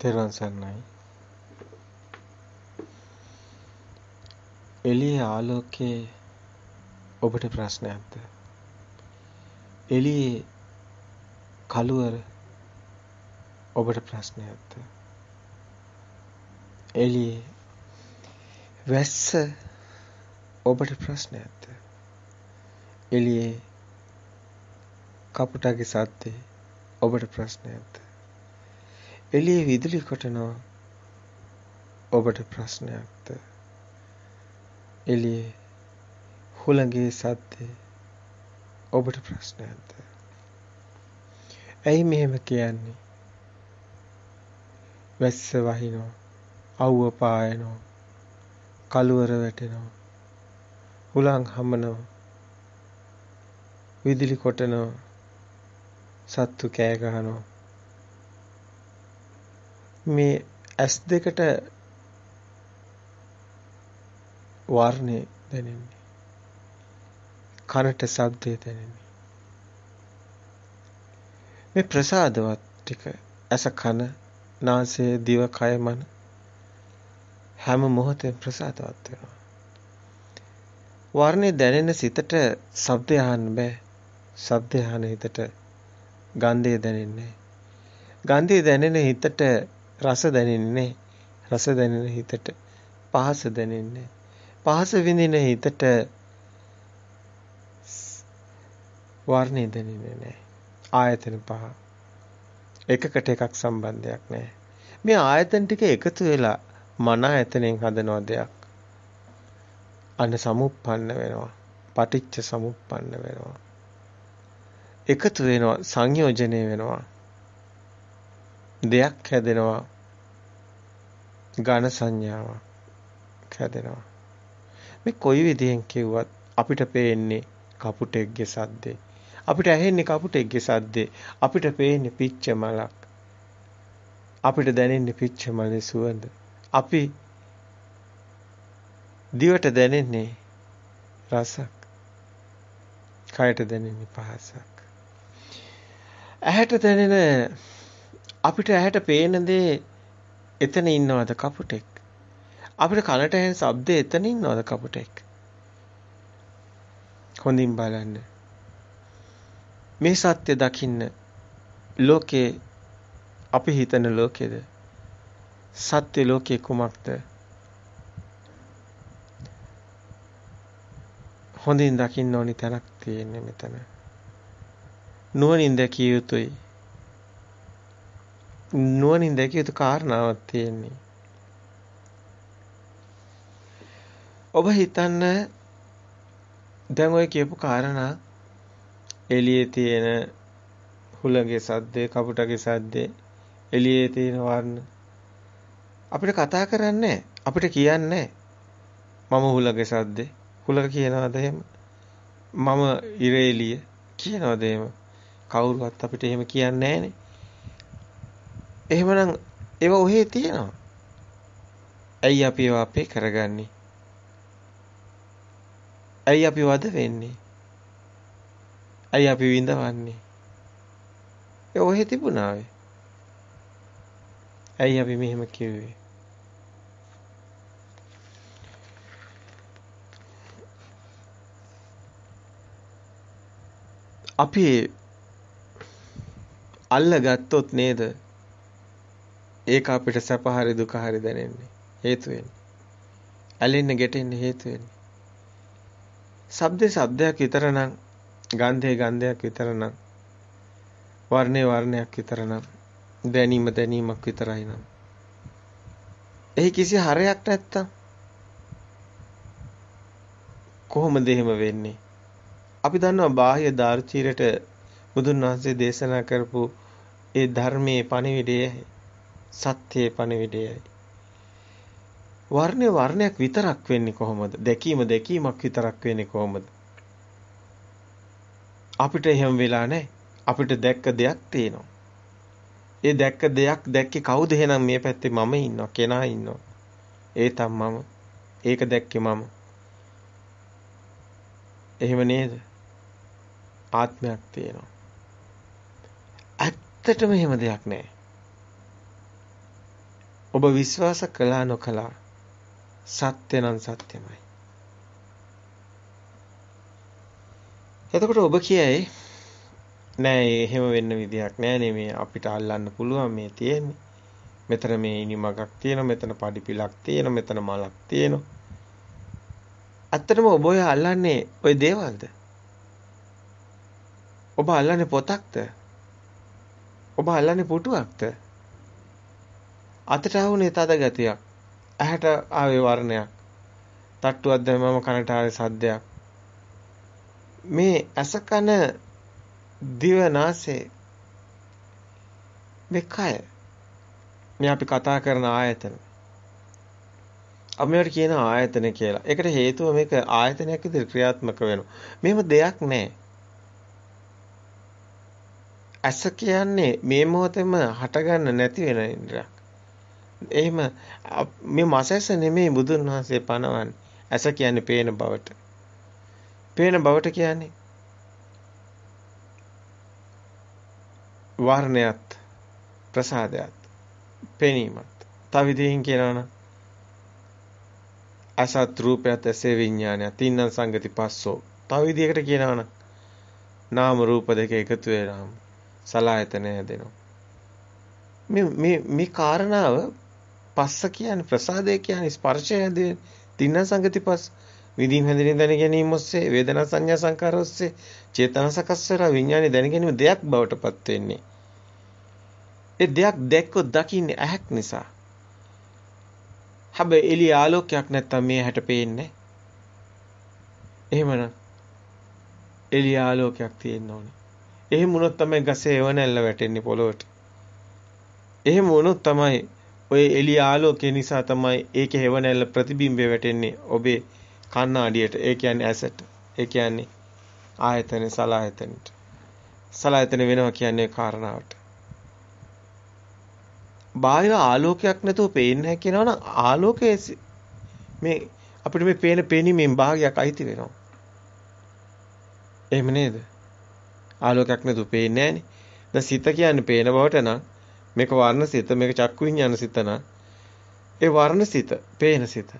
තෙරුවන් සරණයි. එළියේ ආලෝකයේ ඔබට ප්‍රශ්නයක්ද? එළියේ කළුවර ඔබට ප්‍රශ්නයක්ද? එළියේ වැස්ස ඔබට ප්‍රශ්නයක්ද? එළියේ කපුටගේ සද්දේ ඔබට ප්‍රශ්නයක්ද? එළියේ විදුලි කොටනවා ඔබට ප්‍රශ්නයක්ද? එළියේ හුළඟේ සද්දේ ඔබට ප්‍රශ්නයක්ද? ඇයි මෙහෙම කියන්නේ? වැස්ස වහිනවා, අවුව පායනවා, කළුවර වැටෙනවා, හුළං හමනවා, විදුලි කොටනවා, සත්තු කෑ ගහනවා. මේ ඇස් දෙකට වර්ණේ දැනෙන්නේ. කනට ශබ්දය දැනෙන්නේ. මේ ප්‍රසාදවත් ටික ඇස කන නාසය දිව කය මන හැම මොහොතෙම ප්‍රසාදවත් වෙනවා. වර්ණේ දැනෙන සිතට ශබ්දය අහන්න බෑ. ශබ්දය අහන හිතට ගන්ධය දැනෙන්නේ. ගන්ධය දැනෙන හිතට රස දැනෙන්නේ. රස දැනෙන හිතට පහස දැනෙන්නේ. පහස විඳින හිතට වර්ණය දැනෙන්නේ නැහැ. ආයතන පහ. එකකට එකක් සම්බන්ධයක් නැහැ. මේ ආයතන ටික එකතු වෙලා මන ආයතනෙන් හදනවා දෙයක්. අන්න සමුප්පන්න වෙනවා. පටිච්ච සමුප්පන්න වෙනවා. එකතු වෙනවා සංයෝජනය වෙනවා. දෙයක් හැදෙනවා. ඝන සංඥාවක් හැදෙනවා. මේ කොයි විදිහෙන් කිව්වත් අපිට පේන්නේ කපුටෙක්ගේ සද්දේ. අපිට ඇහෙන්නේ කපුටෙක්ගේ සද්දේ. අපිට පේන්නේ පිච්ච මලක්. අපිට දැනෙන්නේ පිච්ච මලේ සුවඳ. අපි දිවට දැනෙන්නේ රසක්. කයට දැනෙන්නේ පහසක්. ඇහැට දැනෙන අපිට ඇහැට පේන දේ එතන ඉන්නවද කපුටෙක්? අපිට කනට ඇහෙන ශබ්දේ එතන ඉන්නවද කපුටෙක්? හොඳින් බලන්න. මේ සත්‍ය දකින්න ලෝකේ අපි හිතන ලෝකෙද සත්‍ය ලෝකේ කුමක්ද? හොඳින් දකින්න ඕනි තැනක් තියෙන්නේ මෙතන. නුවණින් දැකිය යුතුයි. නුවණින් දැකිය යුතු කාරණාවක් තියෙන්නේ. ඔබ හිතන්න දැන් ඔය කියපු කාරණා එළියේ තියෙන හුලගේ සද්දේ කපුටගේ සද්දේ එළියේ තියෙන වර්ණ. අපිට කතා කරන්නේ අපිට කියන්නේ මම හුලගේ සද්දේ. හුලක කියනවාද එහෙම? මම ඉරේලිය කියනවාද එහෙම? කවුරුවත් අපිට එහෙම කියන්නේ නැහනේ එහෙමනම් ඒව ඔහේ තියෙනවා ඇයි අපි ඒවා අපේ කරගන්නේ ඇයි අපි වද වෙන්නේ? ඇයි අපි විඳවන්නේ? ඒ ඔහෙ තිබුණා වේ. ඇයි අපි මෙහෙම කිව්වේ? අපි අල්ල ගත්තොත් නේද ඒක අපිට සැප හරි දුක හරි දැනෙන්නේ හේතු වෙන්නේ. ඇලෙන්න ගැටෙන්න හේතු වෙන්නේ. ශබ්දේ ශබ්දයක් විතර නම් ගන්ධේ ගන්ධයක් විතර නම් වර්ණේ වර්ණයක් විතර නම් දැනීම දැනීමක් විතරයි නම් එහි කිසි හරයක් නැත්තම් කොහොමද එහෙම වෙන්නේ අපි දන්නවා බාහ්‍ය දාර්චීරයට බුදුන් වහන්සේ දේශනා කරපු ඒ ධර්මයේ පණිවිඩය සත්‍යයේ පණිවිඩයයි වර්ණය වර්ණයක් විතරක් වෙන්නේ කොහොමද? දැකීම දැකීමක් විතරක් වෙන්නේ කොහොමද? අපිට එහෙම වෙලා නැහැ. අපිට දැක්ක දෙයක් තියෙනවා. ඒ දැක්ක දෙයක් දැක්කේ කවුද එහෙනම් මේ පැත්තේ මම ඉන්නවා, කෙනා ඉන්නවා. ඒ තම මම. ඒක දැක්කේ මම. එහෙම නේද? ආත්මයක් තියෙනවා. ඇත්තටම එහෙම දෙයක් නැහැ. ඔබ විශ්වාස කළා නොකළා සත්‍ය නම් සත්‍යමයි. එතකොට ඔබ කියයි නෑ එහෙම වෙන්න විදියක් නෑ නේ මේ අපිට අල්ලන්න පුළුවන් මේ තියෙන්නේ. මෙතන මේ ඉනිමගක් තියෙනවා මෙතන පඩිපිලක් තියෙනවා මෙතන මලක් තියෙනවා. ඇත්තටම ඔබ ඔය අල්ලන්නේ ওই දේවල්ද? ඔබ අල්ලන්නේ පොතක්ද? ඔබ අල්ලන්නේ පුටුවක්ද? අතට ආවුනේ තද ගතියක්. ඇහැට ආවේ වර්ණයක්. තට්ටුවක් දැම්මම කනට ආවේ සද්දයක්. මේ ඇස කන දිව නාසය මේ කය මේ අපි කතා කරන ආයතන අපි මේවට කියන ආයතන කියලා. ඒකට හේතුව මේක ආයතනයක් විදිහට ක්‍රියාත්මක වෙනවා. මෙහෙම දෙයක් නැහැ. ඇස කියන්නේ මේ මොහොතේම හටගන්න නැති වෙන ඉන්ද්‍රයක්. එහෙම මේ මසැස නෙමෙයි බුදුන් වහන්සේ පනවන්නේ. ඇස කියන්නේ පේන බවට. පේන බවට කියන්නේ වර්ණයත් ප්‍රසාදයත් පෙනීමත්. තව විදිහින් කියනවනම් අසත් රූපයත් ඇසේ විඥානයත් තින්නම් සංගති පස්සෝ. තව විදිහකට කියනවනම් නාම රූප දෙක එකතු වෙනාම සලායතනය හැදෙනවා. මේ මේ මේ කාරණාව පස්ස කියන්නේ ප්‍රසාදය කියන්නේ ස්පර්ශය හැදෙන තින්න සංගති පස්ස විදීම් හැඳිනීම දැන ගැනීම ඔස්සේ වේදනා සංඥා සංකාර ඔස්සේ චේතන සකස් වෙලා විඥානේ දැන ගැනීම දෙයක් බවට පත් වෙන්නේ. ඒ දෙයක් දැක්කොත් දකින්නේ ඇහක් නිසා. හැබැයි එළිය ආලෝකයක් නැත්තම් මේ හැට පේන්නේ. එහෙමනම් එළිය ආලෝකයක් තියෙන්න ඕනේ. එහෙම වුණොත් තමයි ගසේ එවනැල්ල වැටෙන්නේ පොළොවට. එහෙම වුණොත් තමයි ඔය එළිය ආලෝකය නිසා තමයි ඒකේ එවනැල්ල ප්‍රතිබිම්බය වැටෙන්නේ ඔබේ කණ්ණාඩියට. ඒ කියන්නේ ඇසට. ඒ කියන්නේ ආයතන සලායතනට. සලායතන වෙනවා කියන්නේ කාරණාවට. බාහිර ආලෝකයක් නැතුව පේන්නේ නැහැ කියනවනම් ආලෝකයේ මේ අපිට මේ පේන පෙනීමෙන් භාගයක් අයිති වෙනවා. එහෙම නේද? ආලෝකයක් නැතුව පේන්නේ නැහනේ. දැන් සිත කියන්නේ පේන බවට නම් මේක වර්ණ සිත මේක චක්කු විඤ්ඤාණ සිත නම් ඒ වර්ණ සිත පේන සිත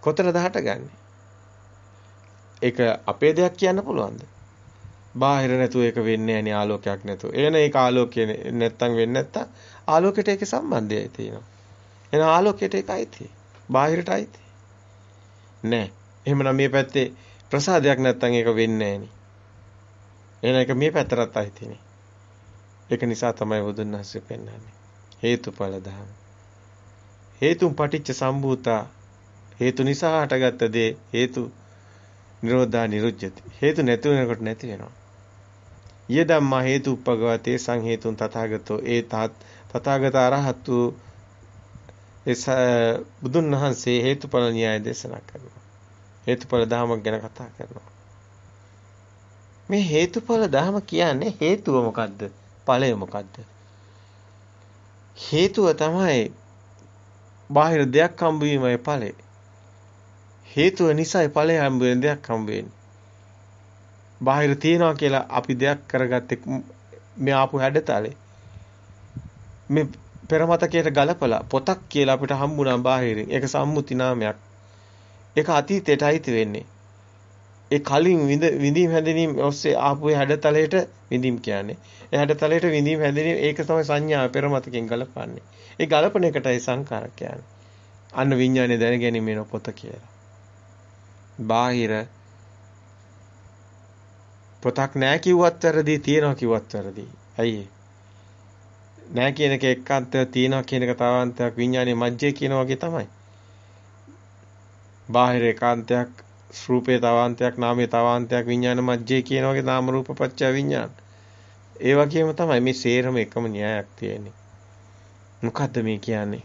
කොතනද හටගන්නේ? ඒක අපේ දෙයක් කියන්න පුළුවන්ද? බාහිර නැතුව ඒක වෙන්නේ නැණි ආලෝකයක් නැතුව. එන ඒක ආලෝකය නැත්තම් වෙන්නේ නැත්තම් ආලෝකයට ඒකේ සම්බන්ධය තියෙනවා. එන ආලෝකයට ඒකයි තියෙන්නේ. බාහිරට අයිති. නෑ. එහෙමනම් මේ පැත්තේ ප්‍රසාදයක් නැත්තම් ඒක වෙන්නේ නැණි. එහෙනම් ඒක මේ පැත්තටත් අයිතිනේ. ඒක නිසා තමයි බුදුන් වහන්සේ පෙන්වන්නේ. හේතුඵල ධම. හේතුන් පටිච්ච සම්භූතා හේතු නිසා හටගත්ත දේ හේතු නිරෝධා නිරුජ්‍යති. හේතු නැති වෙනකොට නැති වෙනවා. ය ධම්මා හේතු උපගවතේ සංහේතුන් තථාගතෝ ඒ තථාගත අරහතු එස බුදුන් වහන්සේ හේතුඵල න්‍යාය දේශනා කරනවා. හේතුඵල ධමයක් ගැන කතා කරනවා. මේ හේතුඵල ධම කියන්නේ හේතුව මොකද්ද? ඵලය මොකද්ද? හේතුව තමයි බාහිර දෙයක් හම්බ වීමයි ඵලය. හේතුව නිසායි ඵලය හම්බ වෙන දෙයක් හම්බ වෙන්නේ. බාහිර තියනවා කියලා අපි දෙයක් කරගත්තේ මේ ආපු හැඩතලේ මේ පෙරමතකයට ගලපලා පොතක් කියලා අපිට හම්බුණා බාහිරින් ඒක සම්මුති නාමයක් ඒක අතීතයට අයිති වෙන්නේ ඒ කලින් විඳ විඳීම් හැඳිනීම් ඔස්සේ ආපු හැඩතලයට විඳීම් කියන්නේ. ඒ හැඩතලයට විඳීම් හැඳිනීම් ඒක තමයි සංඥාව පෙරමතකෙන් ගලපන්නේ. ඒ ගලපන එකටයි සංකාර කියන්නේ. අන්න විඥානේ දැනගැනීමේ පොත කියලා. බාහිර පොතක් නැහැ කිව්වත් වැරදි තියනවා කිව්වත් වැරදි. ඇයි නැහැ කියන එක එක්කන්තයක් තියනවා කියන එක තවාන්තයක් විඥානයේ මැජ්ජේ කියන වගේ තමයි. බාහිර ඒකාන්තයක් රූපේ තවාන්තයක් නාමයේ තවාන්තයක් විඥාන මැජ්ජේ කියන වගේ නාම රූප පත්‍ය විඥාන. ඒ වගේම තමයි මේ සේරම එකම න්‍යායක් තියෙන්නේ. මොකද්ද මේ කියන්නේ?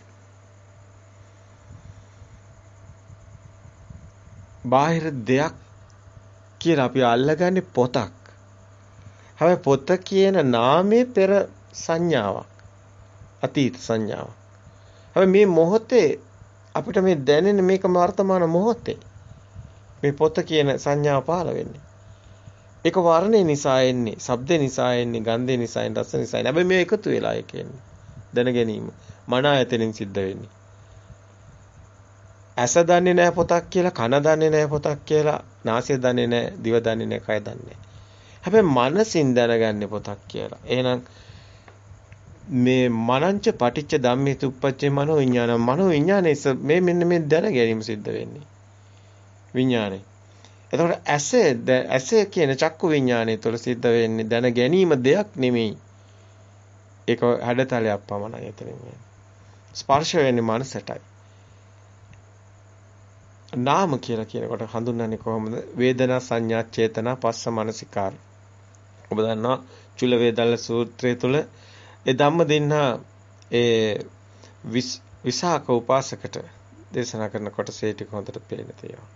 බාහිර දෙයක් කියලා අපි අල්ලගන්නේ පොතක්. හැබැයි පොත කියන නාමයේ පෙර සංඥාවක්. අතීත සංඥාවක්. හැබැයි මේ මොහොතේ අපිට මේ දැනෙන මේක වර්තමාන මොහොතේ මේ පොත කියන සංඥාව පහළ වෙන්නේ. ඒක වර්ණේ නිසා එන්නේ, ශබ්ද නිසා එන්නේ, ගන්ධේ නිසා එන්නේ, රස නිසා එන්නේ. හැබැයි මේ එකතු වෙලා ඒක එන්නේ. දැන ගැනීම. මන ආයතනෙන් සිද්ධ වෙන්නේ. ඇස දන්නේ නැහැ පොතක් කියලා, කන දන්නේ නැහැ පොතක් කියලා, නාසය දන්නේ නැහැ, දිව දන්නේ නැහැ, කය දන්නේ නැහැ. හැබැයි මනසින් දැනගන්නේ පොතක් කියලා. එහෙනම් මේ මනංච පටිච්ච ධම්මේ තුප්පච්චේ මනෝ විඥාන මනෝ විඥානේ මේ මෙන්න මේ දැන ගැනීම සිද්ධ වෙන්නේ. විඥානේ. එතකොට ඇසේ ඇසේ කියන චක්කු විඥානය තුළ සිද්ධ වෙන්නේ දැන ගැනීම දෙයක් නෙමෙයි. ඒක හැඩතලයක් පමණයි එතනින් ස්පර්ශ වෙන්නේ මනසටයි. නාම කියලා කියනකොට හඳුන්වන්නේ කොහොමද? වේදනා සංඥා චේතනා පස්ස මනසිකාර. ඔබ දන්නවා චුල වේදල්ල සූත්‍රය තුල ඒ ධම්ම දෙන්නා ඒ විසාක උපාසකට දේශනා කරන කොටසේ ටික හොඳට පේන තියෙනවා.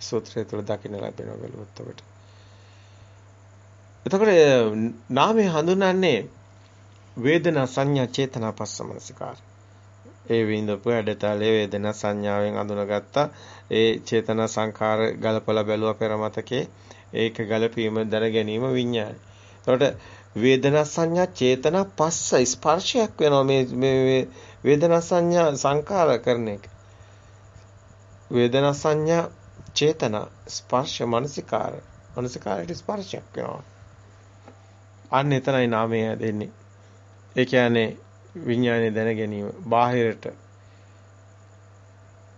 සූත්‍රය තුල දකින්න ලැබෙනවා බැලුවොත් ඔබට. එතකොට නාමය හඳුන්වන්නේ වේදනා සංඥා චේතනා පස්ස මනසිකාර. ඒ විඳපු හැඩතලයේ වේදනා සංඥාවෙන් අඳුනගත්තා. ඒ චේතනා සංඛාර ගලපලා බැලුවා පෙර මතකේ. ඒක ගලපීම දැන ගැනීම විඥානයි. එතකොට වේදනා සංඥා චේතනා පස්ස ස්පර්ශයක් වෙනවා මේ මේ වේදනා සංඥා සංකාර කරන එක. වේදනා සංඥා චේතනා ස්පර්ශ මනසිකාර මනසිකාරයට ස්පර්ශයක් වෙනවා. අන්න එතනයි නාමය දෙන්නේ. ඒ කියන්නේ විඥානය දැන ගැනීම බාහිරට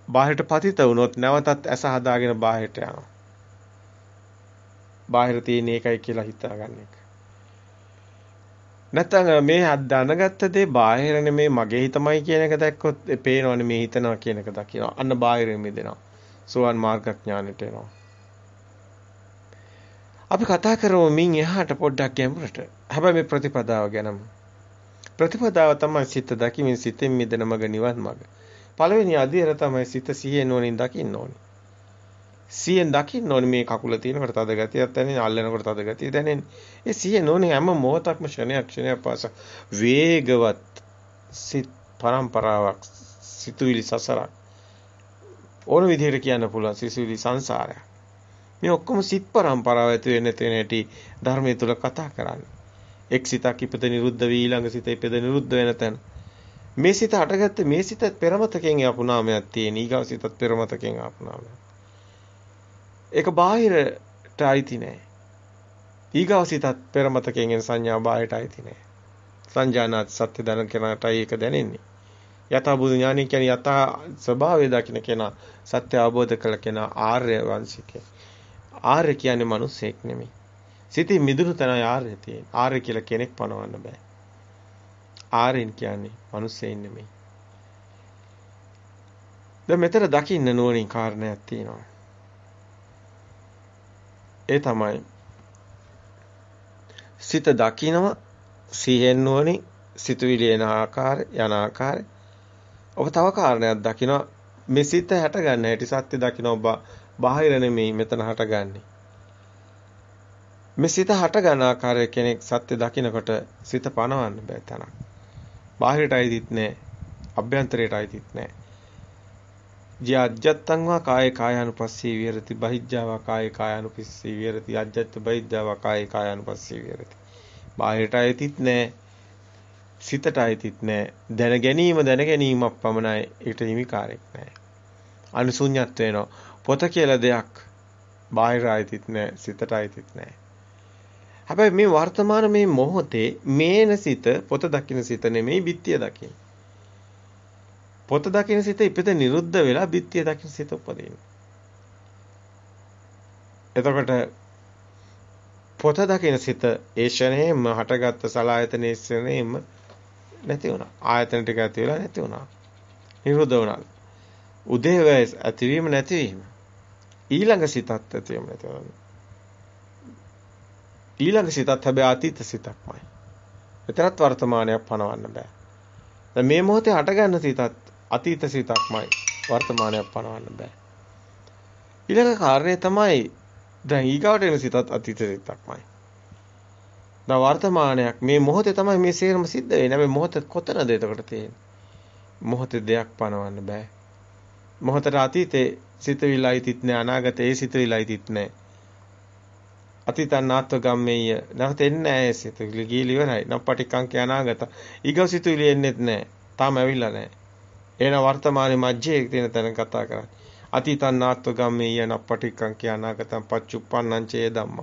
බාහිරට පතිත වුණොත් නැවතත් ඇස හදාගෙන බාහිරට යනවා. බාහිර තියෙන එකයි කියලා හිතාගන්න එක. නැත්නම් මේ දැනගත්ත දේ බාහිර නෙමේ මගේ හිතමයි කියන එක දැක්කොත් පේනවනේ මේ හිතනවා කියන එක දකිනවා. අන්න බාහිරින් මිදෙනවා. සෝවන් මාර්ගඥානෙට එනවා. අපි කතා කරමු මින් එහාට පොඩ්ඩක් ගැඹුරට. හැබැයි මේ ප්‍රතිපදාව ගැනම ප්‍රතිපදාව තමයි සිත දකිමින් සිතෙන් මිදෙන මග නිවන් මග. පළවෙනි අධීර තමයි සිත සිහියෙන් නොනින් දකින්න ඕනේ. සිහියෙන් දකින්න ඕනේ මේ කකුල තියෙනකොට තද ගතියක් දැනෙන, අල්ලනකොට තද ගතිය දැනෙන. ඒ සිහියෙන් ඕනේ හැම මොහොතක්ම ක්ෂණයක් ක්ෂණයක් පාස වේගවත් සිත් පරම්පරාවක් සිතුවිලි සසරක් ඕන විදිහට කියන්න පුළුවන් සිතුවිලි සංසාරයක්. මේ ඔක්කොම සිත් පරම්පරාව ඇති වෙන තැන ඇති ධර්මයේ තුල කතා කරන්නේ. එක් සිතක් ඉපද නිරුද්ධ වී ඊළඟ සිත ඉපද නිරුද්ධ වෙන තැන. මේ සිත හටගත්තේ මේ සිතත් පෙරමතකෙන් ආපු නාමයක් තියෙන. ඊගව සිතත් පෙරමතකෙන් ආපු නාමයක්. ඒක බාහිරට අයිති නෑ. ඊගව සිතත් පෙරමතකෙන් එන සංඥා බාහිරට අයිති නෑ. සංජානත් සත්‍ය දන කෙනාටයි ඒක දැනෙන්නේ. යථා බුදු ඥානය කියන්නේ යථා ස්වභාවය දකින්න කෙනා සත්‍ය අවබෝධ කළ කෙනා ආර්ය වංශිකය. ආර්ය කියන්නේ මිනිසෙක් නෙමෙයි. සිතින් මිදුණු තැනයි ආර්ය තියෙන්නේ. ආර්ය කියලා කෙනෙක් පනවන්න බෑ. ආර්යන් කියන්නේ මිනිස්සෙයින් නෙමෙයි. දැන් මෙතන දකින්න නුවණින් කාරණයක් තියෙනවා. ඒ තමයි සිත දකිනව සිහෙන් නුවණින් සිතුවිලි එන ආකාරය යන ආකාරය ඔබ තව කාරණයක් දකිනවා මේ සිත හැට ගන්න හැටි සත්‍ය දකින්න ඔබ බාහිර නෙමෙයි මෙතන හටගන්නේ. මේ සිත හට ගන්න ආකාරය කෙනෙක් සත්‍ය දකිනකොට සිත පනවන්න බෑ තනක්. බාහිරට අයිතිත් නෑ. අභ්‍යන්තරයට අයිතිත් නෑ. ජී අජත්තං වා කායේ කායानुපස්සී විහෙරති බහිජ්ජා වා කායේ කායानुපස්සී විහෙරති අජත්ත බහිජ්ජා වා කායේ කායानुපස්සී විහෙරති. බාහිරට අයිතිත් නෑ. සිතට අයිතිත් නෑ. දැන ගැනීම දැන ගැනීමක් පමණයි ඒකට හිමිකාරයක් නෑ. අනුසුඤ්ඤත් වෙනවා. පොත කියලා දෙයක් බාහිර අයිතිත් නෑ. සිතට අයිතිත් නෑ. හැබැයි මේ වර්තමාන මේ මොහොතේ මේන සිත පොත දකින්න සිත නෙමෙයි බිත්තිය දකින්න. පොත දකින්න සිත ඉපිට නිරුද්ධ වෙලා බිත්තිය දකින්න සිත උපදින්න. එතකොට පොත දකින්න සිත ඒ ෂණයෙම හටගත්ත සලායතනයේ ෂණයෙම නැති වුණා. ආයතන ටික ඇති වෙලා නැති වුණා. නිරුද්ධ වුණා. උදේවැය ඇතිවීම නැතිවීම. ඊළඟ සිතත් ඇතිවීම නැති වුණා. ඊළඟ සිතත් හැබැයි අතීත සිතක්මයි. එතරම් වර්තමානයක් පනවන්න බෑ. දැන් මේ මොහොතේ හටගන්න සිතත් අතීත සිතක්මයි වර්තමානයක් පනවන්න බෑ. ඊළඟ කාරණේ තමයි දැන් ඊගාවට එන සිතත් අතීත සිතක්මයි. දැන් වර්තමානයක්. මේ මොහොතේ තමයි මේ සේරම සිද්ධ වෙන්නේ. මේ මොහොත කොතනද එතකොට තියෙන්නේ? මොහොතේ දෙයක් පනවන්න බෑ. මොහොතට අතීතේ සිතවිලයිතිත් නෑ අනාගතේ ඒ සිතවිලයිතිත් නෑ. අතීතනාත්ව ගම්මේය නැවත එන්නේ නැහැ සිතුවිලි. ගිහිලි ඉවරයි. නප්පටිකංක අනාගත. ඊගව සිතුවිලි එන්නේත් නැහැ තාම ඇවිල්ලා නැහැ එන වර්තමානයේ මැජ්ජේ තියෙන තැන කතා කරන්නේ. අතීතනාත්ව ගම්මේය නප්පටිකංක අනාගතං පච්චුප්පන්නං චේ ධම්ම.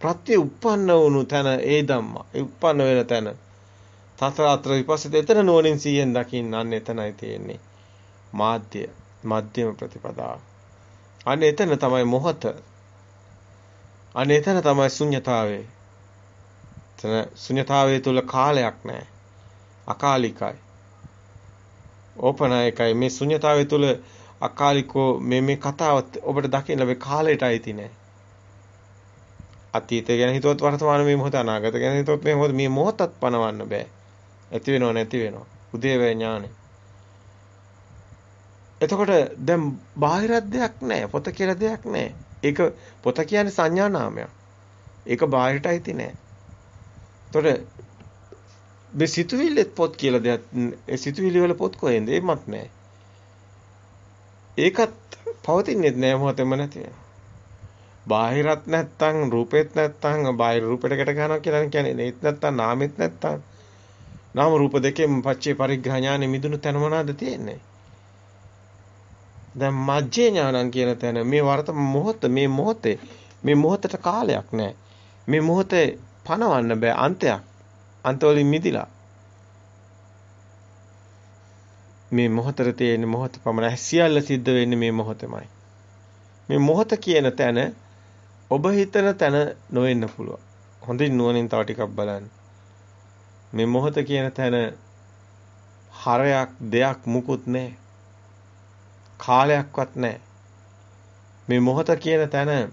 ප්‍රත්‍ය උප්පන්න වුණු තැන ඒ ධම්ම ඒ උප්පන්න වෙන තැන තතරාත්‍ර විපස්සිත එතන නුවණින් සීයෙන් දකින්න අන්න එතනයි තියෙන්නේ මාධ්‍ය මධ්‍යම ප්‍රතිපදාව අන්න එතන තමයි මොහත අන්න එතන තමයි ශුන්්‍යතාවය. එතන ශුන්්‍යතාවය තුල කාලයක් නැහැ. අකාලිකයි. ඕපනායකයි මේ ශුන්්‍යතාවය තුල අකාලිකෝ මේ මේ කතාව ඔබට දකින්න ලැබේ කාලයට අයිති නැහැ. අතීතය ගැන හිතුවත් වර්තමාන මේ මොහොත අනාගත ගැන හිතුවත් මේ මොහොත මේ මොහොතත් පනවන්න බෑ. ඇති වෙනව නැති වෙනව. උදේවැය ඥානෙ. එතකොට දැන් බාහිරත් දෙයක් නැහැ. පොත කියලා දෙයක් නැහැ. ඒක පොත කියන්නේ සංඥා නාමයක්. ඒක බාහිරට අයිති නෑ. එතකොට මේ සිතුවිල්ලෙත් පොත් කියලා දෙයක් ඒ සිතුවිලි වල පොත් කොහෙන්ද? ඒමත් නෑ. ඒකත් පවතින්නේ නෑ මොහොතෙම නැති වෙනවා. බාහිරත් නැත්තම් රූපෙත් නැත්තම් බාහිර රූපෙට ගැට ගන්නවා කියලා කියන්නේ ඒත් නැත්තම් නාමෙත් නැත්තම් නාම රූප දෙකෙන් පච්චේ පරිග්‍රහ ඥානෙ මිදුණු තැන මොනවද තියෙන්නේ? දැන් මජ්ජේ ඥානං කියන තැන මේ වර්ත මොහොත මේ මොහොතේ මේ මොහොතට කාලයක් නැහැ. මේ මොහොතේ පණවන්න බෑ අන්තයක්. අන්තවලින් මිදිලා. මේ මොහොතේ තියෙන මොහොත පමණ සියල්ල සිද්ධ වෙන්නේ මේ මොහොතෙමයි. මේ මොහොත කියන තැන ඔබ හිතන තැන නොවෙන්න පුළුවන්. හොඳින් නුවණින් තව ටිකක් බලන්න. මේ මොහොත කියන තැන හරයක් දෙයක් මුකුත් නැහැ. කාලයක්වත් නැහැ. මේ මොහොත කියන තැන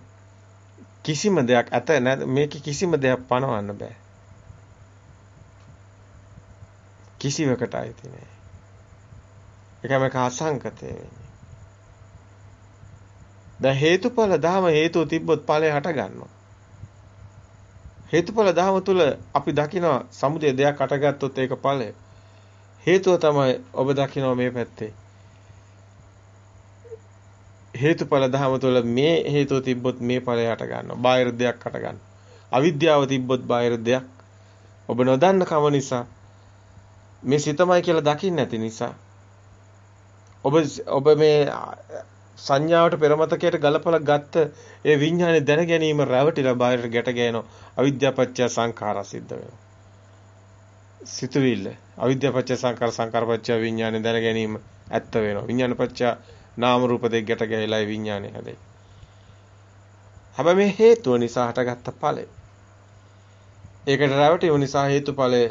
කිසිම දෙයක් ඇත නැත මේක කිසිම දෙයක් පනවන්න බෑ. කිසිවකට අයිති නෑ. ඒකම එක අසංකතය වෙන්නේ. දැන් හේතුඵල ධම හේතුව තිබ්බොත් ඵලය හට ගන්නවා. හේතුඵල ධම තුල අපි දකිනවා සමුදය දෙයක් අටගත්තොත් ඒක ඵලය. හේතුව තමයි ඔබ දකිනවා මේ පැත්තේ. හේතුඵල ධහම තුළ මේ හේතුව තිබ්බොත් මේ ඵලය හට ගන්නවා. බාහිර දෙයක් හට ගන්නවා. අවිද්‍යාව තිබ්බොත් බාහිර දෙයක් ඔබ නොදන්න කම නිසා මේ සිතමයි කියලා දකින්න නැති නිසා ඔබ ඔබ මේ සංඥාවට පෙරමතකයට ගලපලා ගත්ත ඒ විඥානේ දැන ගැනීම රැවටිලා බාහිරට ගැට ගෑනවා අවිද්‍යාපච්චය සංඛාරා සිද්ධ වෙනවා සිතුවිල්ල අවිද්‍යාපච්චය සංඛාර සංඛාරපච්චය විඥානේ දැන ගැනීම ඇත්ත වෙනවා විඥානපච්චය නාම රූප දෙක ගැට ගැහිලායි විඥානය හැදෙයි. හැබැයි මේ හේතුව නිසා හටගත්ත ඵලය. ඒකට රැවටීම නිසා හේතුඵලය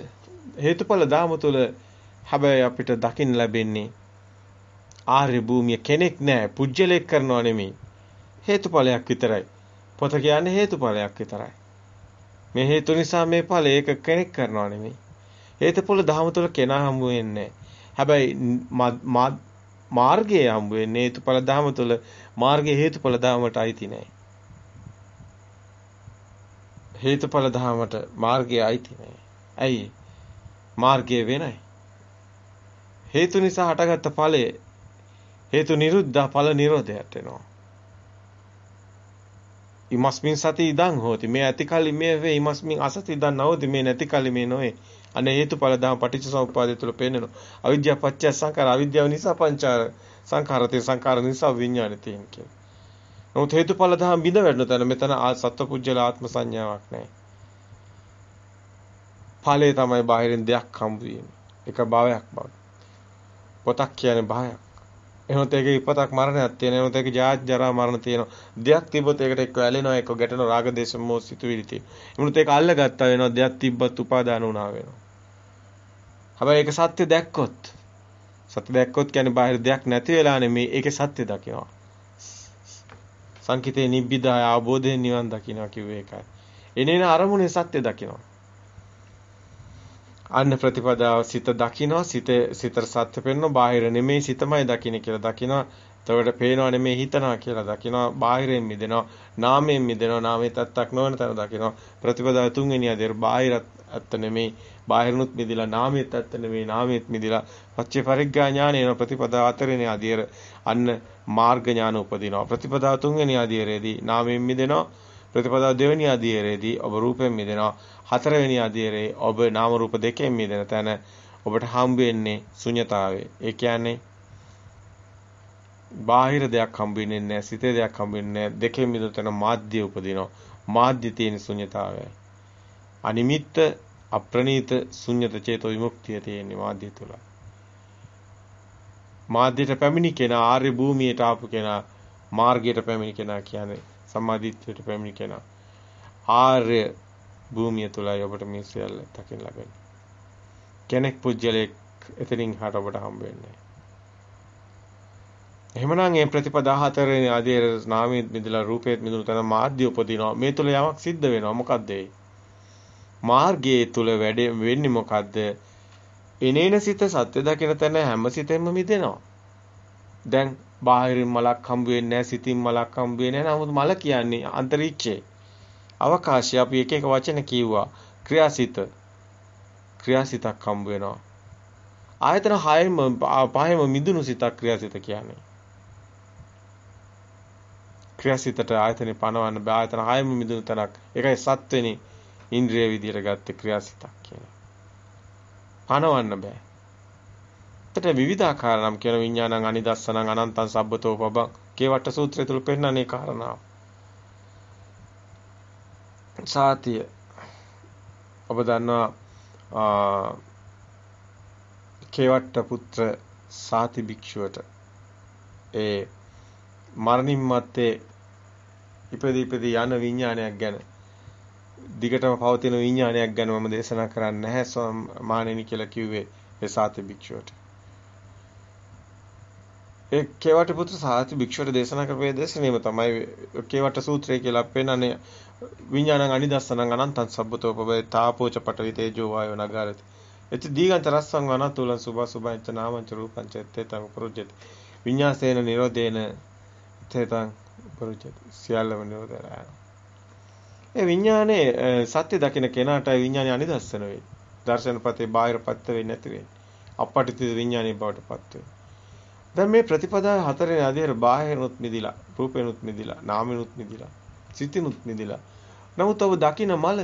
හේතුඵල දාම තුල හැබැයි අපිට දකින්න ලැබෙන්නේ ආර්ය භූමිය කෙනෙක් නෑ පුජ්‍යලයක් කරනව නෙමෙයි. හේතුඵලයක් විතරයි. පොත කියන්නේ හේතුඵලයක් විතරයි. මේ හේතු නිසා මේ ඵලය ඒක කෙනෙක් කරනව නෙමෙයි. හේතුඵල දහම තුල කෙනා හමු වෙන්නේ හැබැයි මාර්ගයේ හම්බ වෙන්නේ හේතුඵල ධම තුළ මාර්ගයේ හේතුඵල ධමයට අයිති නැහැ. හේතුඵල ධමයට මාර්ගයේ අයිති නැහැ. ඇයි? මාර්ගය වෙනයි. හේතු නිසා හටගත්ත ඵලය හේතු නිරුද්ධ ඵල නිරෝධයට එනවා. ඉමස්මින් සති ඉදං හෝති මේ ඇතිකල්ලි මේ වේ ඉමස්මින් අසති ඉදං නවති මේ නැතිකල්ලි මේ නොවේ අනේ හේතුඵල ධම පටිච්චසමුප්පාදය තුළ පේනනවා. අවිද්‍යාව පත්‍ය සංකාර අවිද්‍යාව නිසා පංචාර සංඛාරතේ සංඛාර නිසා විඥානෙ තියෙන කියලා. නමුත් හේතුඵල ධම බිඳ වැටෙන තැන මෙතන සත්වපුජ්‍යල ආත්ම සංඥාවක් නැහැ. ඵලයේ තමයි බාහිරින් දෙයක් හම්බ වීම. එක භාවයක් බව. පොතක් කියන්නේ භාවයක්. එහෙනම් ඒකේ ඉපතක් මරණයක් තියෙන. එහෙනම් ඒකේ ජාත් ජරා මරණ තියෙන. දෙයක් තිබ්බොත් ඒකට එක්ක ඇලෙනවා එක්ක ගැටෙනවා රාග දේශ මොහ සිතුවිලි තියෙන. එහෙනම් ඒක අල්ලගත්තා වෙනවා. දෙයක් තිබ්බත් උපාදාන වුණා වෙනවා. හැබැයි ඒක සත්‍ය දැක්කොත් සත්‍ය දැක්කොත් කියන්නේ බාහිර දෙයක් නැති වෙලා නෙමේ ඒකේ සත්‍ය දකිනවා. සංකිතේ නිබ්බිදා අවබෝධයෙන් නිවන් දකින්නවා කිව්වේ ඒකයි. එනේන අරමුණේ සත්‍ය දකිනවා. අන්න ප්‍රතිපදාව සිත දකිනවා සිත සිතට සත්‍ය පෙන්වන බාහිර නෙමේ සිතමයි දකින්නේ කියලා දකිනවා. එතකොට පේනවා නෙමේ හිතනවා කියලා දකිනවා. බාහිරෙන් මිදෙනවා. නාමයෙන් මිදෙනවා. නාමයේ තත්ත්වයක් නොවන තැන දකිනවා. ප්‍රතිපදාව තුන්වෙනි අධ්‍යය බාහිරත් ඇත්ත නෙමේ බාහිරනුත් මිදිලා නාමයේත් ඇත්ත නෙමේ නාමයේත් මිදිලා පච්චේ පරිග්ගා ඥානේන ප්‍රතිපදා හතරෙනි අධීර අන්න මාර්ග ඥාන උපදිනවා ප්‍රතිපදා තුන්වෙනි අධීරයේදී නාමයෙන් මිදෙනවා ප්‍රතිපදාව දෙවෙනි අධීරයේදී ඔබ රූපයෙන් මිදෙනවා. හතරවෙනි අධීරයේ ඔබ නාම රූප දෙකෙන් මිදෙන තැන ඔබට හම්බ වෙන්නේ ශුන්‍යතාවය. ඒ කියන්නේ බාහිර දෙයක් හම්බ වෙන්නේ නැහැ, සිතේ දෙයක් හම්බ වෙන්නේ නැහැ. දෙකෙන් මිදුණු තැන මාධ්‍ය උපදිනවා. මාධ්‍ය තියෙන ශුන්‍යතාවයයි. අනිමිත්ත අප්‍රණීත ශුන්‍යත චේතෝ විමුක්තිය තියෙන්නේ මාධ්‍ය තුල. මාධ්‍යයට පැමිණි කෙනා ආර්ය භූමියට ආපු කෙනා මාර්ගයට පැමිණි කෙනා කියන්නේ සම්මාදිට්ඨියට පැමිණි කෙනා. ආර්ය භූමිය තුලයි ඔබට මේ සියල්ල දකින්න ලැබෙන්නේ. කෙනෙක් පුජ්‍යලයක් එතනින් හට ඔබට හම්බ වෙන්නේ. එහෙමනම් මේ ප්‍රතිපදා හතරේ ආදී නාමයේ මිදලා රූපයේ මිදුණු තන මාධ්‍ය උපදිනවා. මේ තුල යමක් සිද්ධ වෙනවා. මොකද්ද ඒ? මාර්ගයේ තුල වැඩ වෙන්නේ මොකද්ද? එනේන සිත සත්‍ය දකින තැන හැම සිතෙම මිදෙනවා. දැන් බාහිරින් මලක් හම්බ වෙන්නේ නැහැ, සිතින් මලක් හම්බ වෙන්නේ නැහැ. නමුත් මල කියන්නේ අන්තරීක්ෂේ. අවකාශය අපි එක එක වචන කිව්වා. ක්‍රියාසිත. ක්‍රියාසිතක් හම්බ වෙනවා. ආයතන හයෙම පහෙම මිදුණු සිතක් ක්‍රියාසිත කියන්නේ. ක්‍රියාසිතට ආයතනේ පනවන්න බෑ ආයතන හයම මිදුණු තැනක්. ඒකයි සත්වෙනි ඉන්ද්‍රිය විදියට ගත්තේ ක්‍රියාසිතක් කියලා. පනවන්න බෑ. එතට විවිධාකාර නම් කියන විඥානං අනිදස්සනං අනන්තං සබ්බතෝ පබං කේවට සූත්‍රය තුල පෙන්නන්නේ කාරණාව. සාතිය ඔබ දන්නවා කේවට්ට පුත්‍ර සාති භික්ෂුවට ඒ මරණින් මත්තේ ඉපදී ඉපදී යන විඥානයක් ගැන දිගටම පවතින විඥානයක් ගැන මම දේශනා කරන්නේ නැහැ මානෙනි කියලා කිව්වේ ඒ සාති භික්ෂුවට. ඒ කේවට පුත්‍ර සාති භික්ෂුවට දේශනා කරපු දේශනේම තමයි කේවට සූත්‍රය කියලා පෙන්නන්නේ විඥානං අනිදස්සනං අනන්තං සබ්බතෝපබේ තාපෝච පටවි තේජෝ වායෝ නගාරති. එච්ච දීගන්ත රස්සං වනතුලං සුභ සුභංච නාමංච රූපංච තේතං උපරුජ්ජති. විඤ්ඤාසේන නිරෝධේන තේතං උපරුජ්ජති. සියල්ලම නිරෝධය. ඒ විඥානේ සත්‍ය දකින කෙනාට විඥානේ අනිදස්සන වෙයි. දර්ශනපතේ බාහිර පත්ත වෙන්නේ නැති වෙන්නේ. අපපටිත විඥානේ බවට පත් වෙයි. දැන් මේ ප්‍රතිපදාව හතරේ අධිර බාහිරනුත් මිදිලා, රූපේනුත් මිදිලා, නාමිනුත් මිදිලා, සිතිනුත් මිදිලා. නමුත් ඔබ දකින මල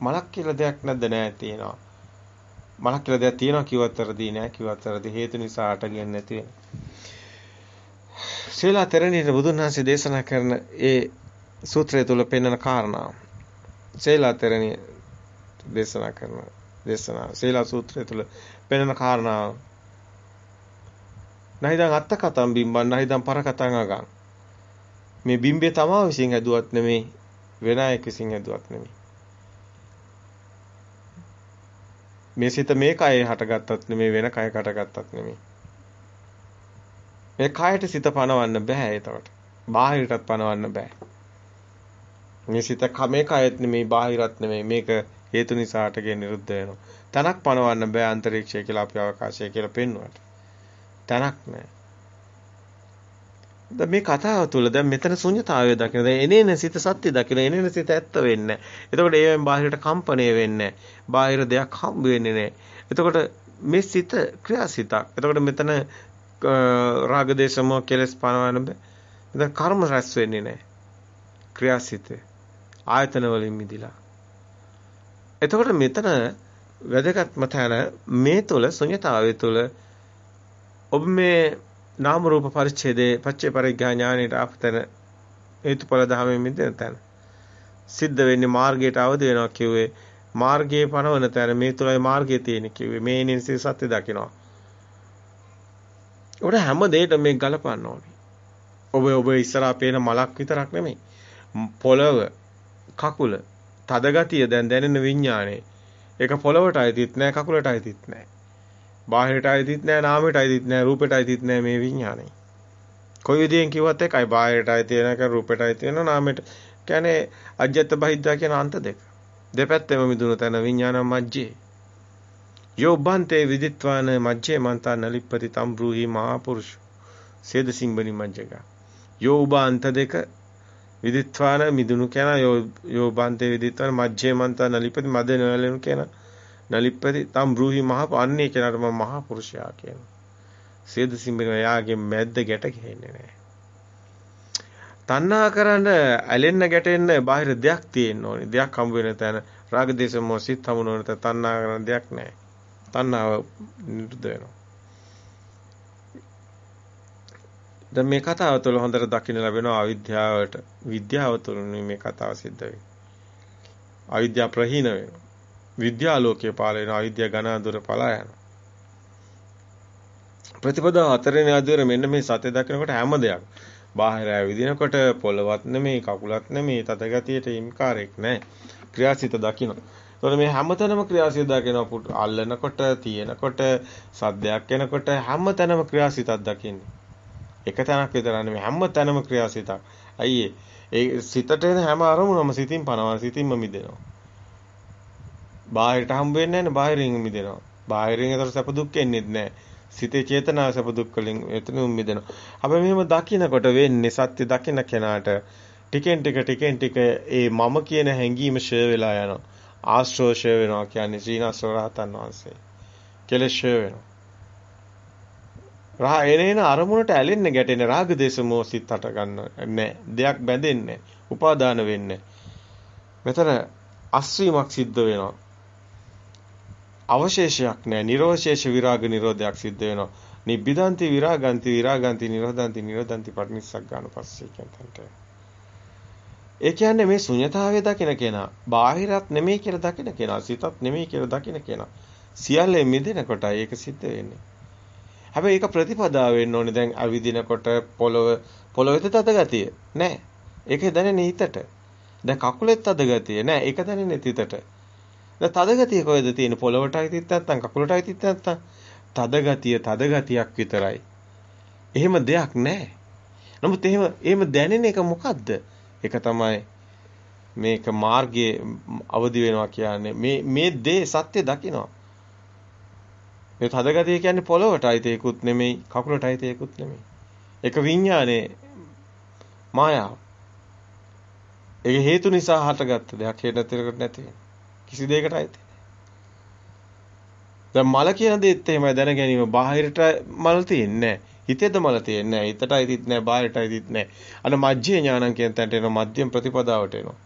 මලක් කියලා දෙයක් නැද්ද නෑ තියෙනවා. මලක් කියලා දෙයක් තියෙනවා කිව්වත් වැරදි නෑ කිව්වත් වැරදි හේතු නිසා අටගෙන නැති වෙනවා. ශීලා තෙරණියට බුදුන් වහන්සේ දේශනා කරන ඒ සූත්‍රය තුල පෙන්වන කාරණා. ශීලා තෙරණිය දේශනා කරන දේශනා ශීලා සූත්‍රය තුල පෙන්වන කාරණා. නයිදන් අත්ත කතම් බිම්බන් නයිදන් පර කතං අගං. මේ බිම්බේ තමා විසින් හැදුවත් නෙමෙයි වෙන අයෙක් විසින් හැදුවත් නෙමෙයි. මේ සිත මේ කයේ හටගත්තත් නෙමෙයි වෙන කයකට හටගත්තත් නෙමෙයි. මේ කයට සිත පනවන්න බෑ එතකොට. බාහිරටත් පනවන්න බෑ. මේ සිත මේ කයත් නෙමෙයි බාහිරත් නෙමෙයි මේක හේතු නිසාටගේ නිරුද්ධ වෙනවා. තනක් පනවන්න බෑ අන්තරීක්ෂය කියලා අපි අවකාශය කියලා පෙන්වුවට. තනක් නෑ. දැන් මේ කතාව තුළ දැන් මෙතන ශුන්‍යතාවය දකින දැන් එනේන සිත සත්‍ය දකින එනේන සිත ඇත්ත වෙන්නේ එතකොට ඒවෙන් බාහිරට කම්පණය වෙන්නේ බාහිර දෙයක් හම්බ වෙන්නේ නැහැ එතකොට මේ සිත ක්‍රියාසිතක් එතකොට මෙතන රාග දේශම කෙලස් පනවන්න බෑ. දැන් කර්ම රැස් වෙන්නේ නැහැ. ක්‍රියාසිතේ ආයතන වලින් මිදිලා. එතකොට මෙතන වැදගත්ම තැන මේ තුල ශුන්‍යතාවය තුල ඔබ මේ නාම රූප පරිච්ඡේදයේ පච්චේ පරිඥා ඥානයට ආපතන හේතුඵල ධර්මයෙන් මිදෙන තැන. සිද්ධ වෙන්නේ මාර්ගයට අවදි වෙනවා කිව්වේ මාර්ගයේ පනවන තැන මේ තුලයි මාර්ගයේ තියෙන කිව්වේ මේ නිසි සත්‍ය දකිනවා. ඔබට හැම දෙයකම මේක ගලපන්න ඕනේ. ඔබ ඔබ ඉස්සරහා පේන මලක් විතරක් නෙමෙයි. පොළව, කකුල, තද ගතිය දැන් දැනෙන විඥානේ. ඒක පොළවට අයිතිත් නෑ, කකුලට අයිතිත් නෑ. බාහිරට අයිතිත් නෑ, නාමයට අයිතිත් නෑ, රූපයට අයිතිත් නෑ මේ විඥානේ. කොයි විදියෙන් කිව්වත් එකයි බාහිරට අයිති වෙනක රූපයට අයිති වෙන නාමයට. කියන්නේ අජ්‍යත්ත බහිද්දා කියන අන්ත දෙක. දෙපැත්තෙම මිදුණු තැන විඥාන මජ්ජේ. යෝබන්තේ විදිත්වාන මජ්ජේ මන්තා නලිප්පති තම් බ්‍රූහි මහා පුරුෂ සේද සිංබනි මජ්ජක යෝබාන්ත දෙක විදිත්වාන මිදුණු කියන යෝබන්තේ විදිත්වාන මජ්ජේ මන්තා නලිප්පති මද නලෙනු කියන නලිප්පති තම් බ්‍රූහි මහා අන්නේ කෙනාට මම මහා පුරුෂයා කියන සේද සිංබනි යාගේ මැද්ද ගැට ගහන්නේ නැහැ තණ්හා කරන්න ඇලෙන්න ගැටෙන්න බාහිර දෙයක් තියෙන්න ඕනේ. දෙයක් හම්බ වෙන තැන රාග දේශ මොහ සිත් හමුන ඕනේ තණ්හා කරන දෙයක් නැහැ. තණ්හාව නිරුද්ධ වෙනවා. දැන් මේ කතාව තුළ හොඳට දකින්න ලැබෙනවා අවිද්‍යාවට විද්‍යාව තුළින් මේ කතාව සිද්ධ වෙන්නේ. අවිද්‍යාව ප්‍රහීන වෙනවා. විද්‍යාලෝකයේ පාල වෙනවා අවිද්‍යාව ඝන අඳුර පලා යනවා. ප්‍රතිපදාව හතරෙනි අධ්‍යයන මෙන්න මේ සත්‍ය දකිනකොට හැම දෙයක් බාහිර ඇවිදිනකොට පොළවත් නෙමෙයි කකුලත් නෙමෙයි තදගතියට ඉම්කාරයක් නැහැ ක්‍රියාසිත දකින්න. එතකොට මේ හැමතැනම ක්‍රියාසිත දකින්න අල්ලනකොට තියෙනකොට සද්දයක් එනකොට හැමතැනම ක්‍රියාසිතක් දකින්නේ. එක තැනක් විතර නෙමෙයි හැමතැනම ක්‍රියාසිතක්. අයියේ ඒ සිතට එන හැම අරමුණම සිතින් පනවන සිතින්ම මිදෙනවා. බාහිරට හම්බ වෙන්නේ නැහැ නේ බාහිරින් මිදෙනවා. බාහිරින් ඒතර සැප දුක් එන්නේ නැහැ. සිතේ චේතනාව සැප දුක් වලින් එතනින් මිදෙනවා. අපි මෙහෙම දකින්නකොට වෙන්නේ සත්‍ය දකින්න කෙනාට ටිකෙන් ටික ටිකෙන් ටික ඒ මම කියන හැඟීම ෂය වෙලා යනවා. ආශ්‍රව ෂය වෙනවා කියන්නේ සීනස්ව රහතන් වහන්සේ. කෙලෙස් ෂය වෙනවා. රා එනේන අරමුණට ඇලෙන්න ගැටෙන රාග දේශ මොහ සිත් හට ගන්න නැහැ. දෙයක් බැඳෙන්නේ උපාදාන වෙන්නේ. මෙතන අස්වීමක් සිද්ධ වෙනවා. අවශේෂයක් නැහැ. නිරෝෂේෂ විරාග නිරෝධයක් සිද්ධ වෙනවා. නිබ්බිදන්ති විරාගන්ති විරාගන්ති නිරෝධන්ති නිරෝධන්ති පටිනිස්සක් ගන්න පස්සේ කියන්තන්ට. ඒ කියන්නේ මේ ශුන්‍යතාවය දකින කෙනා, බාහිරත් නෙමෙයි කියලා දකින කෙනා, සිතත් නෙමෙයි කියලා දකින කෙනා. සියල්ලේ මිදෙනකොටයි ඒක සිද්ධ වෙන්නේ. හැබැයි ඒක ප්‍රතිපදාව වෙන්න ඕනේ. දැන් අවිදිනකොට පොළව පොළොවේද තද ගතිය. නෑ. ඒක දැනෙන්නේ හිතට. දැන් කකුලෙත් තද ගතිය. නෑ. ඒක දැනෙන්නේ හිතට. දැන් තද ගතිය කොහෙද තියෙන්නේ? පොළවට අයිතිත් නැත්නම් කකුලට අයිතිත් නැත්නම් තද ගතිය තද ගතියක් විතරයි. එහෙම දෙයක් නැහැ. නමුත් එහෙම එහෙම දැනෙන එක මොකද්ද? ඒක තමයි මේක මාර්ගයේ අවදි වෙනවා කියන්නේ මේ මේ දේ සත්‍ය දකිනවා. මේ තද ගතිය කියන්නේ පොළවට අයිතියකුත් නෙමෙයි කකුලට අයිතියකුත් නෙමෙයි. ඒක විඥානේ මායාව. ඒක හේතු නිසා හටගත්ත දෙයක් හේතුතරකට නැති වෙනවා. කිසි දෙයකට අයිති දැන් මල කියන දේත් එහෙමයි දැන ගැනීම. බාහිරට මල තියෙන්නේ හිතේද මල තියෙන්නේ හිතට අයිතිත් නැහැ. බාහිරට අයිතිත් නැහැ. අන මජ්ජේ ඥානං කියන තැනට එනවා. මධ්‍යම ප්‍රතිපදාවට එනවා.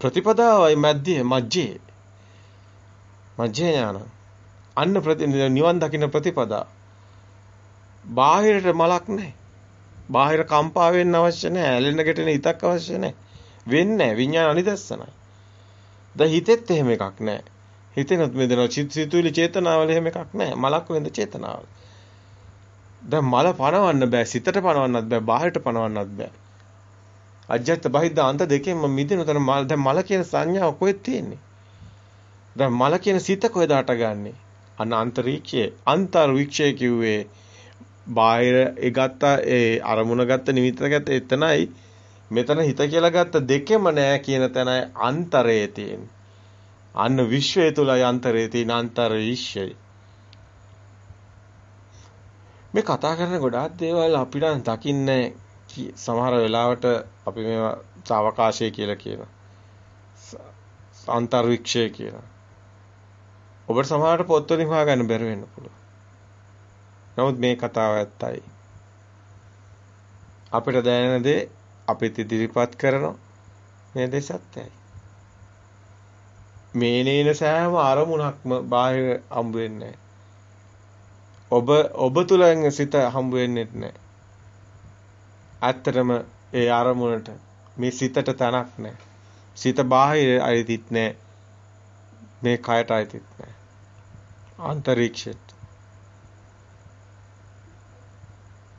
ප්‍රතිපදාවයි මැද්දේ මජ්ජේ. මජ්ජේ ඥාන. අන්න ප්‍රති නිවන් දකින්න ප්‍රතිපදා. බාහිරට මලක් නැහැ. බාහිර කම්පා වෙන්න අවශ්‍ය නැහැ. ඇලෙන්න ගැටෙන හිතක් අවශ්‍ය නැහැ. වෙන්නේ විඥාන අනිදස්සනයි. දැන් හිතෙත් එහෙම එකක් නැහැ. හිතෙනොත් මෙදෙනවා සිතුවිලි චේතනාවල එහෙම එකක් නැහැ. මලක් වෙන්ද චේතනාවල. දැන් මල පනවන්න බෑ. සිතට පනවන්නත් බෑ. බාහිරට පනවන්නත් බෑ. අජ්ජත් බහිද්ද අන්ත දෙකෙන්ම මිදෙන උතන මල දැන් මල කියන සංඥාව කොහෙද තියෙන්නේ? දැන් මල කියන සිත කොහෙද හටගන්නේ? අන අන්තරීක්ෂයේ අන්තර්වික්ෂය කිව්වේ බාහිර ඒ ගත්ත ඒ අරමුණ ගත්ත නිමිත්ත ගත්ත එතනයි මෙතන හිත කියලා ගත්ත දෙකෙම නෑ කියන තැනයි අන්තරයේ තියෙන්නේ. අන්න විශ්වය තුලයි අන්තරයේ තියෙන අන්තර විශ්වය. මේ කතා කරන ගොඩාක් දේවල් අපිට දකින්නේ සමහර වෙලාවට අපි මේවා සාවකාශය කියලා කියනවා. අන්තර්වික්ෂය කියලා. ඔබට සමහරට පොත්වලින් හොයාගන්න බැරි වෙන්න පුළුවන්. නමුත් මේ කතාව ඇත්තයි. අපිට දැනෙන දේ අපිට ඉදිරිපත් කරනවා මේ දේ සත්‍යයි. මේනේන සෑම අරමුණක්ම බාහිර හම්බ වෙන්නේ ඔබ ඔබ තුලින් සිත හම්බ වෙන්නේ නැහැ. ඇත්තටම ඒ අරමුණට මේ සිතට තනක් නැහැ. සිත බාහිර අයිතිත් නැහැ. මේ කයට අයිතිත් නැහැ. අන්තරීක්ෂෙට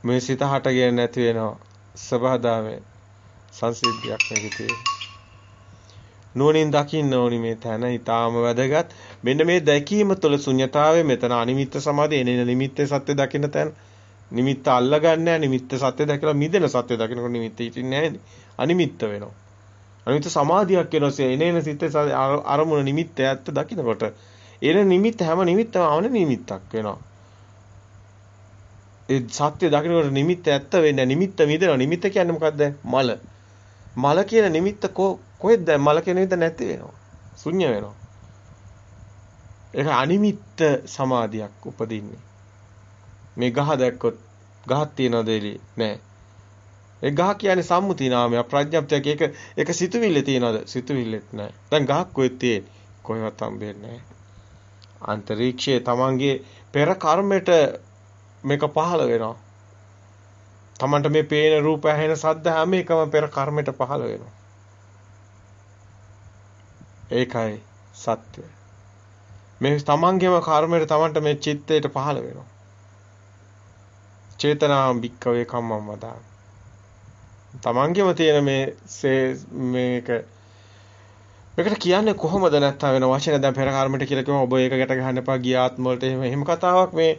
මේ සිත හටගෙන නැති වෙනවා සබහාදාමේ සංසිද්ධියක් මේකේ තියෙන්නේ. නුවණින් දකින්න ඕනි මේ තැන ඊටාම වැදගත්. මෙන්න මේ දැකීම තුළ ශුන්‍යතාවය මෙතන අනිමිත්ත සමාධිය එනේන නිමිත්තේ සත්‍ය දකින්න තැන. නිමිත්ත අල්ලගන්නේ නිමිත්ත සත්‍ය දැකලා මිදෙන සත්‍ය දකින්නකොට නිමිත්ත හිටින්නේ නැහැ. අනිමිත්ත වෙනවා. අනිමිත්ත සමාධියක් වෙනවා. එනේන සිත්තේ අරමුණ නිමිත්ත ඇත්ත දකින්නකොට එන නිමිත්ත හැම නිමිත්තම අවන නිමිත්තක් වෙනවා. ඒ සත්‍ය දකින්නකොට නිමිත්ත ඇත්ත වෙන්නේ නිමිත්ත මිදෙනවා. නිමිත්ත කියන්නේ මොකද්ද? මල. මල කියන නිමිත්ත කොහෙද මල කියන නිමිත්ත නැති වෙනවා. ශුන්‍ය වෙනවා. ඒක අනිමිත්ත සමාධියක් උපදින්නේ. මේ ගහ දැක්කොත් ගහක් තියනවද එළියේ? නෑ. ඒ ගහ කියන්නේ සම්මුති නාමයක් ප්‍රඥප්තියක් ඒක ඒක සිතුවිල්ල තියනවාද? සිතුවිල්ලෙත් නැහැ. දැන් ගහක් කොහෙද තියෙන්නේ? කොහෙවත් හම්බෙන්නේ නැහැ. අන්තරීක්ෂයේ තමන්ගේ පෙර කර්මයට මේක පහළ වෙනවා. තමන්ට මේ පේන රූප ඇහෙන සද්ද හැම එකම පෙර කර්මයට පහළ වෙනවා. ඒකයි සත්‍ය. මේ තමන්ගේම කර්මයට තමන්ට මේ චිත්තයට පහළ වෙනවා. චේතනා බික්කවේ කම්මම් වදා. තමන්ගේම තියෙන මේ මේක මේකට කියන්නේ කොහොමද නැත්නම් වෙන වචන දැන් පෙර කර්මයට කියලා කිව්වම ඔබ ඒක ගැට ගන්න එපා ගිය ආත්ම වලට එහෙම එහෙම කතාවක් මේ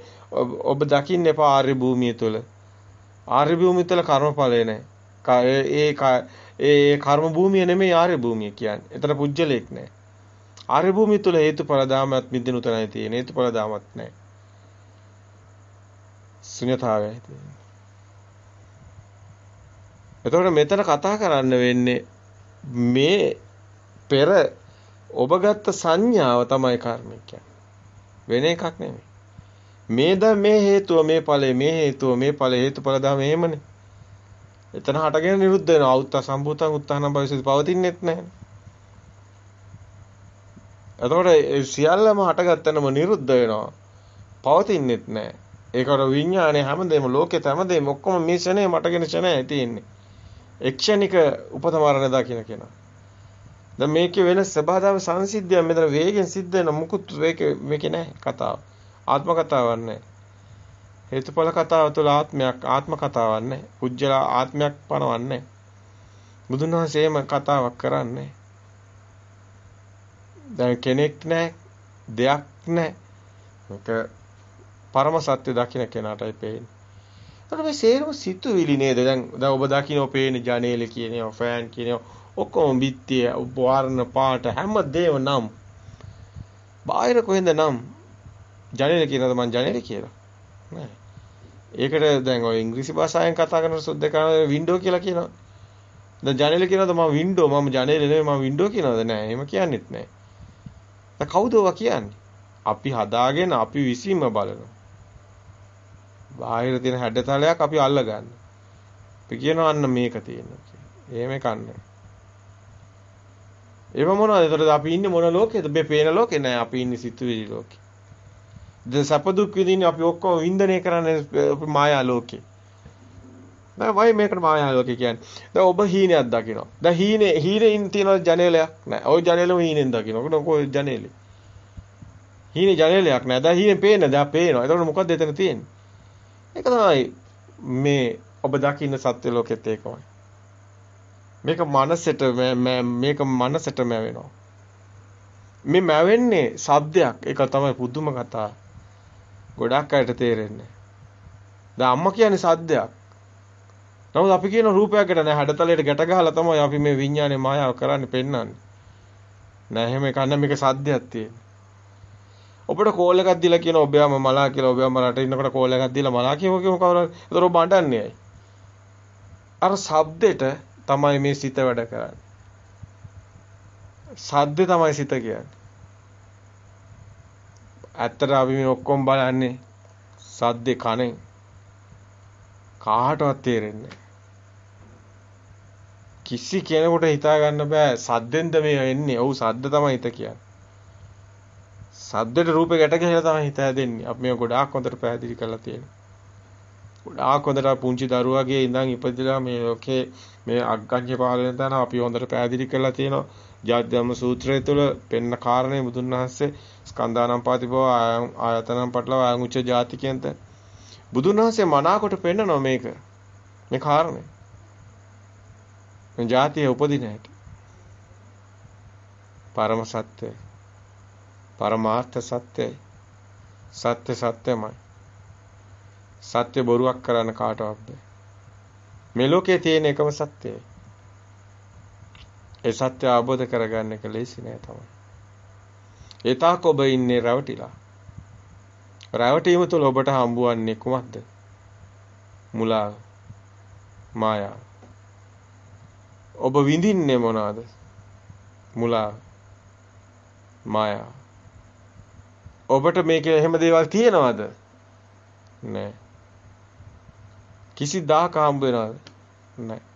ඔබ දකින්න එපා ආර්ය භූමිය තුළ. ආර්ය භූමිය තුළ කර්මඵලය නැහැ. ඒ ඒ කර්ම භූමිය නෙමෙයි ආර්ය භූමිය කියන්නේ. එතන පුජ්‍යලයක් නැහැ. ආර්ය භූමිය තුළ හේතුඵල දාමත් මිදිනු තනයි තියෙන. හේතුඵල දාමත් නැහැ. ශුන්‍යතාවයයි තියෙන්නේ. එතකොට මෙතන කතා කරන්න වෙන්නේ මේ පෙර ඔබ ගත්ත සංඥාව තමයි කර්මය වෙන එකක් නෙමෙයි. මේ ද මේ හේතුව මේ ඵලය මේ හේතුව මේ ඵල හේතුඵල ධම එහෙමනේ. එතන හටගෙන නිරුද්ධ වෙනවා. අවුත්ත සම්භූතං උත්තානම් භවිෂති පවතින්නෙත් නැහැ. එතකොට සියල්ලම හටගත්තනම නිරුද්ධ වෙනවා. පවතින්නෙත් නැහැ. ඒකට විඥානය හැමදේම ලෝකෙත හැමදේම ඔක්කොම මේ ෂනේ මටගෙන ෂනේ තියෙන්නේ. එක්ෂණික උපත මරණ දකින්න කෙනා. දැන් මේකේ වෙන සබහාදාව සංසිද්ධිය මෙතන වේගෙන් සිද්ධ වෙන මුකුත් මේකේ මේකේ නැහැ කතාව. ආත්ම කතාවක් නැහැ. හේතුඵල කතාව තුළ ආත්මයක් ආත්ම කතාවක් නැහැ. පුජ්‍යල ආත්මයක් පනවන්නේ බුදුන් වහන්සේම කතාවක් කරන්නේ. දැන් කෙනෙක් නැහැ, දෙයක් නැහැ. මේක පරම සත්‍ය දකින්න කෙනාටයි පේන්නේ. එතකොට මේ සේරම සිතුවිලි නේද? දැන් දැන් ඔබ දකින්න පේන ජනේල කියනවා, ෆෑන් කියනවා ඔක්කොම බිත්තිය වර්ණ පාට හැමදේම නම් බාහිර කොහෙන්ද නම් ජනේල කියනද මං ජනේල කියලා නෑ ඒකට දැන් ඔය ඉංග්‍රීසි භාෂාවෙන් කතා කරන සුද්ද කරන වින්ඩෝ කියලා කියනවා දැන් ජනේල කියනද මම වින්ඩෝ මම ජනේල නෙමෙයි මම වින්ඩෝ කියනද නෑ එහෙම කියන්නෙත් නෑ දැන් කවුද ඔවා කියන්නේ අපි හදාගෙන අපි විසීම බලනවා බාහිර තියෙන හැඩතලයක් අපි අල්ල ගන්න. අපි කියනවා අන්න මේක තියෙනවා කියලා. එහෙම කන්නේ. ඒව මොනවද? එතකොට අපි ඉන්නේ මොන ලෝකෙද? මේ පේන ලෝකේ නෑ. අපි ඉන්නේ සිතුවිලි ලෝකේ. ද සැප දුක් විඳින්නේ අපි ඔක්කොම වින්දනය කරන්නේ අපි මායා ලෝකේ. දැන් වයි මේකට මායා ලෝකේ කියන්නේ. දැන් ඔබ හීනයක් දකිනවා. දැන් හීනේ හීනේ ඉන්න තියෙන ජනේලයක් නෑ. ওই ජනේලෙම හීනෙන් දකිනවා. කොයි ජනේලෙ? හීනේ ජනේලයක් නෑ. දැන් හීනේ පේන්නේ. දැන් පේනවා. එතකොට මොකද්ද එතන තියෙන්නේ? ඒක තමයි මේ ඔබ දකින්න සත්‍ය ලෝකෙත් ඒකමයි. මේක මනසට මේක මනසට මැවෙනවා. මේ මැවෙන්නේ සද්දයක්. ඒක තමයි පුදුම කතාව. ගොඩක් අයට තේරෙන්නේ. දැන් අම්මා කියන්නේ සද්දයක්. නමුත් අපි කියන රූපයකට නෑ හැඩතලයට ගැට ගහලා තමයි අපි මේ විඤ්ඤාණය මායාව කරන්නේ පෙන්වන්නේ. නෑ එහෙම කන්න මේක සද්දයක් තියෙන්නේ. ඔබට කෝල් එකක් දීලා කියන ඔබයාම මලා කියලා ඔබයාම මලට ඉන්නකොට කෝල් එකක් දීලා මලා කියව කියව කවුරු ඒතර ඔබ අඬන්නේ අර ශබ්දෙට තමයි මේ සිත වැඩ කරන්නේ. සද්ද තමයි සිත කියන්නේ. ඇත්තට අපි මේ ඔක්කොම බලන්නේ සද්දේ කනේ කාටවත් තේරෙන්නේ කිසි කෙනෙකුට හිතා ගන්න බෑ සද්දෙන්ද මේ එන්නේ. ඔව් සද්ද තමයි හිත කියන්නේ. සද්දේට රූපේ ගැට ගහලා තමයි හිත හැදෙන්නේ. අපි මේ ගොඩාක් හොඳට පැහැදිලි කරලා තියෙනවා. ගොඩාක් හොඳට පුංචි දරුවාගේ ඉඳන් ඉපදිලා මේ ලෝකේ මේ අග්ගඤ්ඤ පහළ වෙන තැන අපි හොඳට පැහැදිලි කරලා තියෙනවා. ජාත්‍යම සූත්‍රය තුළ පෙන්න කාරණේ බුදුන් වහන්සේ ස්කන්ධානම් පාතිපව ආයතනම් පටලව ආංගුච්ච ಜಾති කියන්ත බුදුන් වහන්සේ මනාකොට පෙන්නනවා මේක. මේ කාරණේ. මේ ಜಾතිය උපදින හැටි. පරම සත්‍යයි. පරමාර්ථ සත්‍යයි. සත්‍ය සත්‍යමයි. සත්‍ය බොරුවක් කරන්න කාටවත් බෑ. මේ ලෝකයේ තියෙන එකම සත්‍යයි. ඒ සත්‍ය අවබෝධ කරගන්න එක ලේසි නෑ තමයි. ඒ තාක් ඔබ ඉන්නේ රැවටිලා. රැවටීම තුළ ඔබට හම්බුවන්නේ කුමක්ද? මුලාව. මායාව. ඔබ විඳින්නේ මොනවාද? මුලාව. මායාව. ඔබට මේකේ එහෙම දේවල් තියෙනවද? නෑ. කිසිදාක හම්බ වෙනවද? නැහැ.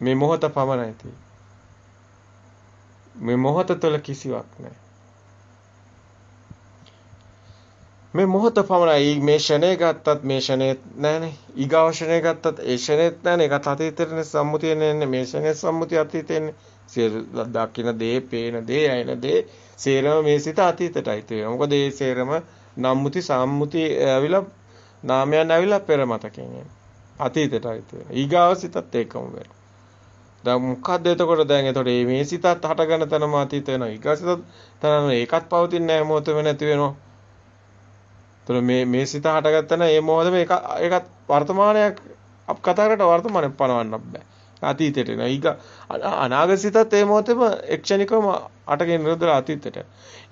මේ මොහොත පමණයි තියෙන්නේ. මේ මොහොත තුළ කිසිවක් නැහැ. මේ මොහොත පමණයි මේ ෂණය ගත්තත් මේ ෂණය නැහනේ. ඊගාව ෂණය ගත්තත් ඒ ෂණයත් නැහනේ. ඒකත් අතීතේනේ සම්මුතිය නෙන්නේ. මේ ෂණය සම්මුතිය අතීතේනේ. සියලු දකින්න දේ, පේන දේ, ඇයෙන දේ සේරම මේ සිත අතීතයටයි තියෙනවා. මොකද මේ සේරම නම්මුති සම්මුති ඇවිලා නාමයන් ඇවිල්ලා පෙර මතකෙන් එන්නේ. අතීතයටයි තියෙනවා. ඊගාව සිතත් ඒකම වෙනවා. දැන් මොකද්ද එතකොට දැන් එතකොට මේ සිතත් හටගන්න තැනම අතීත වෙනවා. ඊගා සිතත් තනම ඒකත් පවතින්නේ නැහැ මොහොතෙම නැති වෙනවා. එතකොට මේ මේ සිත හටගත්තන ඒ මොහොතේ මේක ඒකත් වර්තමානයක් අප කතා කරට වර්තමානයක් පනවන්න බෑ. අතීතයට එනවා. ඊග අනාගත සිතත් ඒ මොහොතේම එක්ෂණිකවම අටගෙන නිරුද්ධලා අතීතයට.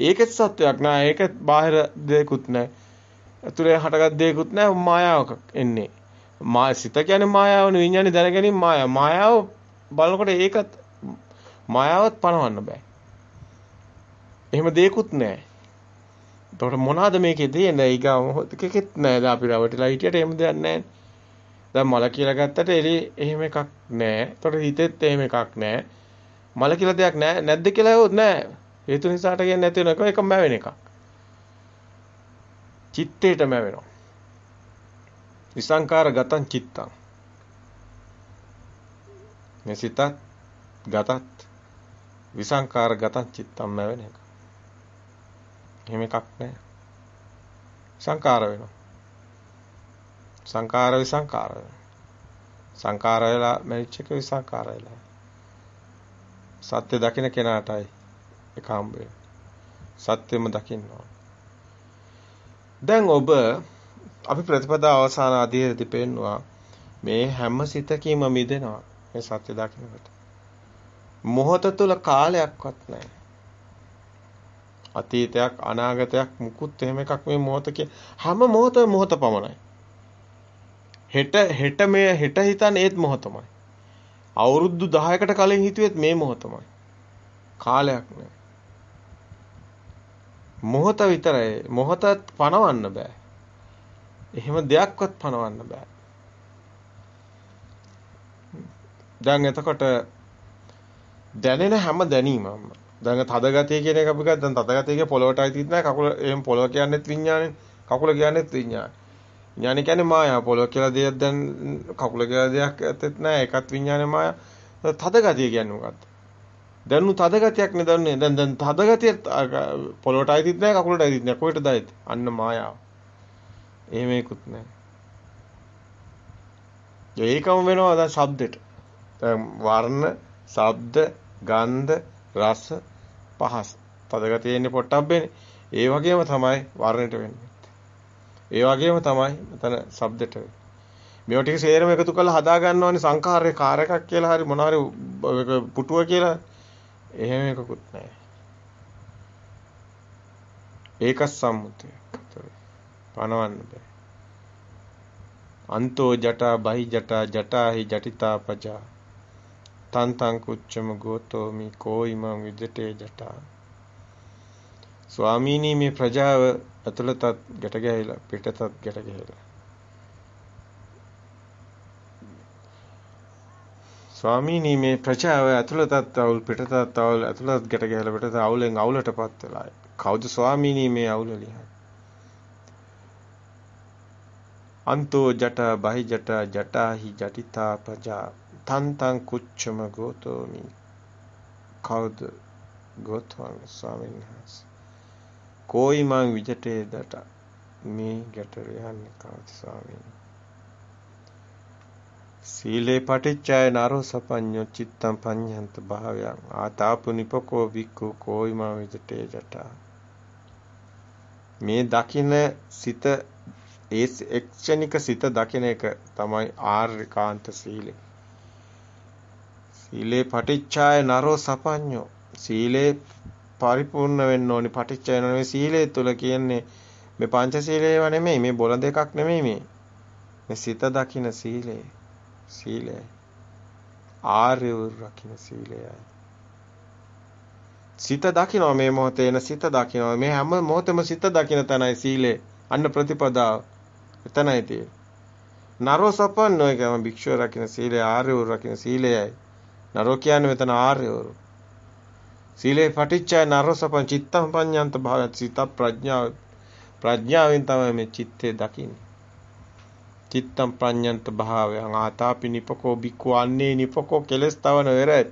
ඒකෙත් සත්‍යයක් නෑ. ඒකෙත් බාහිර දෙයක්ුත් නෑ. ඇතුලේ හටගත් දෙයක්ුත් නෑ. මායාවක එන්නේ. මා සිත කියන්නේ මායාවනේ විඥානේ දැනගැනීම මායාව. මායාව බලනකොට ඒකත් මායාවත් පණවන්න බෑ. එහෙම දෙයක්ුත් නෑ. එතකොට මොනවාද මේකේ තියෙන්නේ? ඊගා මොහොතකෙත් නෑ. දැන් අපි රවටිලා හිටියට එහෙම දෙයක් නෑනේ. දැන් මල කියලා ගත්තට එලි එහෙම එකක් නෑ. එතකොට හිතෙත් එහෙම එකක් නෑ. මල කියලා දෙයක් නෑ. නැද්ද කියලා හෙවොත් නෑ. හේතු නිසාට කියන්නේ නැති වෙන එක එකම වෙන එකක්. චිත්තේටම වෙනවා. විසංකාර ගතං චිත්තං. මෙසිතත් ගතත් විසංකාර ගතං චිත්තං වෙන එක. එහෙම එකක් නෑ. සංකාර වෙනවා. සංකාර විසංකාර සංකාර වෙලා මැරිච්ච එක විසංකාර වෙලා. සත්‍ය දකින්න කෙනාටයි ඒක හම්බ සත්‍යෙම දකින්න ඕන. දැන් ඔබ අපි ප්‍රතිපදා අවසාන අධීරදී පෙන්නවා මේ හැම සිතකීම මිදෙනවා මේ සත්‍ය දකින්නකොට. මොහොත තුල කාලයක්වත් නැහැ. අතීතයක් අනාගතයක් මුකුත් එහෙම එකක් මේ මොහොත හැම මොහොතම මොහොත පමණයි. හෙට හෙට මේ හෙට හිතන්නේ ඒත් මොහොතමයි. අවුරුදු 10කට කලින් හිතුවෙත් මේ මොහොතමයි. කාලයක් නෑ. මොහොත විතරයි. මොහොතත් පණවන්න බෑ. එහෙම දෙයක්වත් පණවන්න බෑ. දැන් එතකොට දැනෙන හැම දැනීමක්ම දැන් තද ගතිය කියන එක අපි ගත්තා. දැන් තද ගතිය කිය පොළොවට අයිතිත් නැහැ. කකුල එහෙම පොළොව කියන්නේත් විඥානේ. කකුල කියන්නේත් විඥානේ. විඥානේ කියන්නේ මායාව. පොළොව කියලා දෙයක් දැන් කකුල කියලා දෙයක් ඇත්තෙත් නැහැ. ඒකත් විඥානේ මායාව. තද ගතිය කියන්නේ මොකක්ද? දැන්නු තද ගතියක් නේ දන්නේ. දැන් දැන් තද ගතිය පොළොවට අයිතිත් නැහැ. කකුලට අයිතිත් නැහැ. කොහෙටද අයිති? අන්න මායාව. එහෙම එකකුත් නැහැ. ඒකම වෙනවා දැන් ශබ්දෙට. දැන් වර්ණ, ශබ්ද, ගන්ධ, රස, පහස්. තද ගතිය එන්නේ පොට්ටබ්බේනේ. ඒ වගේම තමයි වර්ණයට වෙන්නේ. ඒ වගේම තමයි මෙතන shabdට මේවා ටික සේරම එකතු කරලා හදා ගන්නවනේ සංඛාරයේ කාරකක් කියලා හරි මොනවාරි පුටුව කියලා එහෙම එකකුත් නැහැ. ඒක සම්මුතිය. පනවන්න බෑ. අන්තෝ ජටා බහි ජටා ජටාහි ජටිතා පජා තන් තං කුච්චම ගෝතෝ මි කෝයිමං විදටේ ජටා. ස්වාමීනි මේ ප්‍රජාව ඇතුළතත් ගැට ගැහිලා පිටතත් ගැට ගැහිලා. ස්වාමීනි මේ ප්‍රජාව ඇතුළතත් අවුල් පිටතත් අවුල් ඇතුළතත් ගැට ගැහිලා පිටත අවුලෙන් අවුලටපත් වෙලා. කවුද ස්වාමීනි මේ අවුල ලියන්නේ? අන්තෝ ජට බහි ජට ජටාහි ජටිතා ප්‍රජා. තන් තන් කුච්චම ගෝතෝමි කවුද ගෝතම ස්වාමීන් වහන්සේ? කෝයි මං විජටේ දට මේ ගැටර යන්නේ කවද ස්වාමීනි සීලේ පටිච්චය නරෝ සපඤ්ඤෝ චිත්තම් පඤ්ඤන්ත භාවයන්. ආතාපු නිපකෝ වික්ඛු කෝයි මං විජටේ ජට මේ දකින සිත ඒ එක්ෂණික සිත දකින එක තමයි ආර්යකාන්ත සීලය සීලේ පටිච්චය නරෝ සපඤ්ඤෝ. සීලේ පරිපූර්ණ වෙන්න ඕනි. පටිච්ච වෙන නෙවෙයි සීලය තුල කියන්නේ මේ පංචශීලයව නෙමෙයි මේ බොළ දෙකක් නෙමෙයි මේ. මේ සිත දකින සීලය. සීලය. ආර්ය රකින්න සීලයයි. සිත දකිනවා මේ මොහොතේ එන සිත දකිනවා. මේ හැම මොහොතෙම සිත දකින තැනයි සීලය අන්න ප්‍රතිපදාව. එතනයි තියෙන්නේ. නරෝ සපන්න ඔය කියම භික්ෂුව රකින්න සීලය ආර්යවරු රකින්න සීලයයි. නරෝ කියන්නේ මෙතන ආර්යවරු. සීලේ පටිච්චය නරෝ සපන් චිත්තම් පඤ්ඤන්ත භාවයත් සිත ප්‍රඥාව ප්‍රඥාවෙන් තමයි මේ චිත්තේ දකින්නේ. චිත්තම් ප්‍රඥන්ත භාවයන් ආතාපි නිපකෝ බික්කෝ අන්නේ නිපකෝ කෙලස් තවන වෙරත්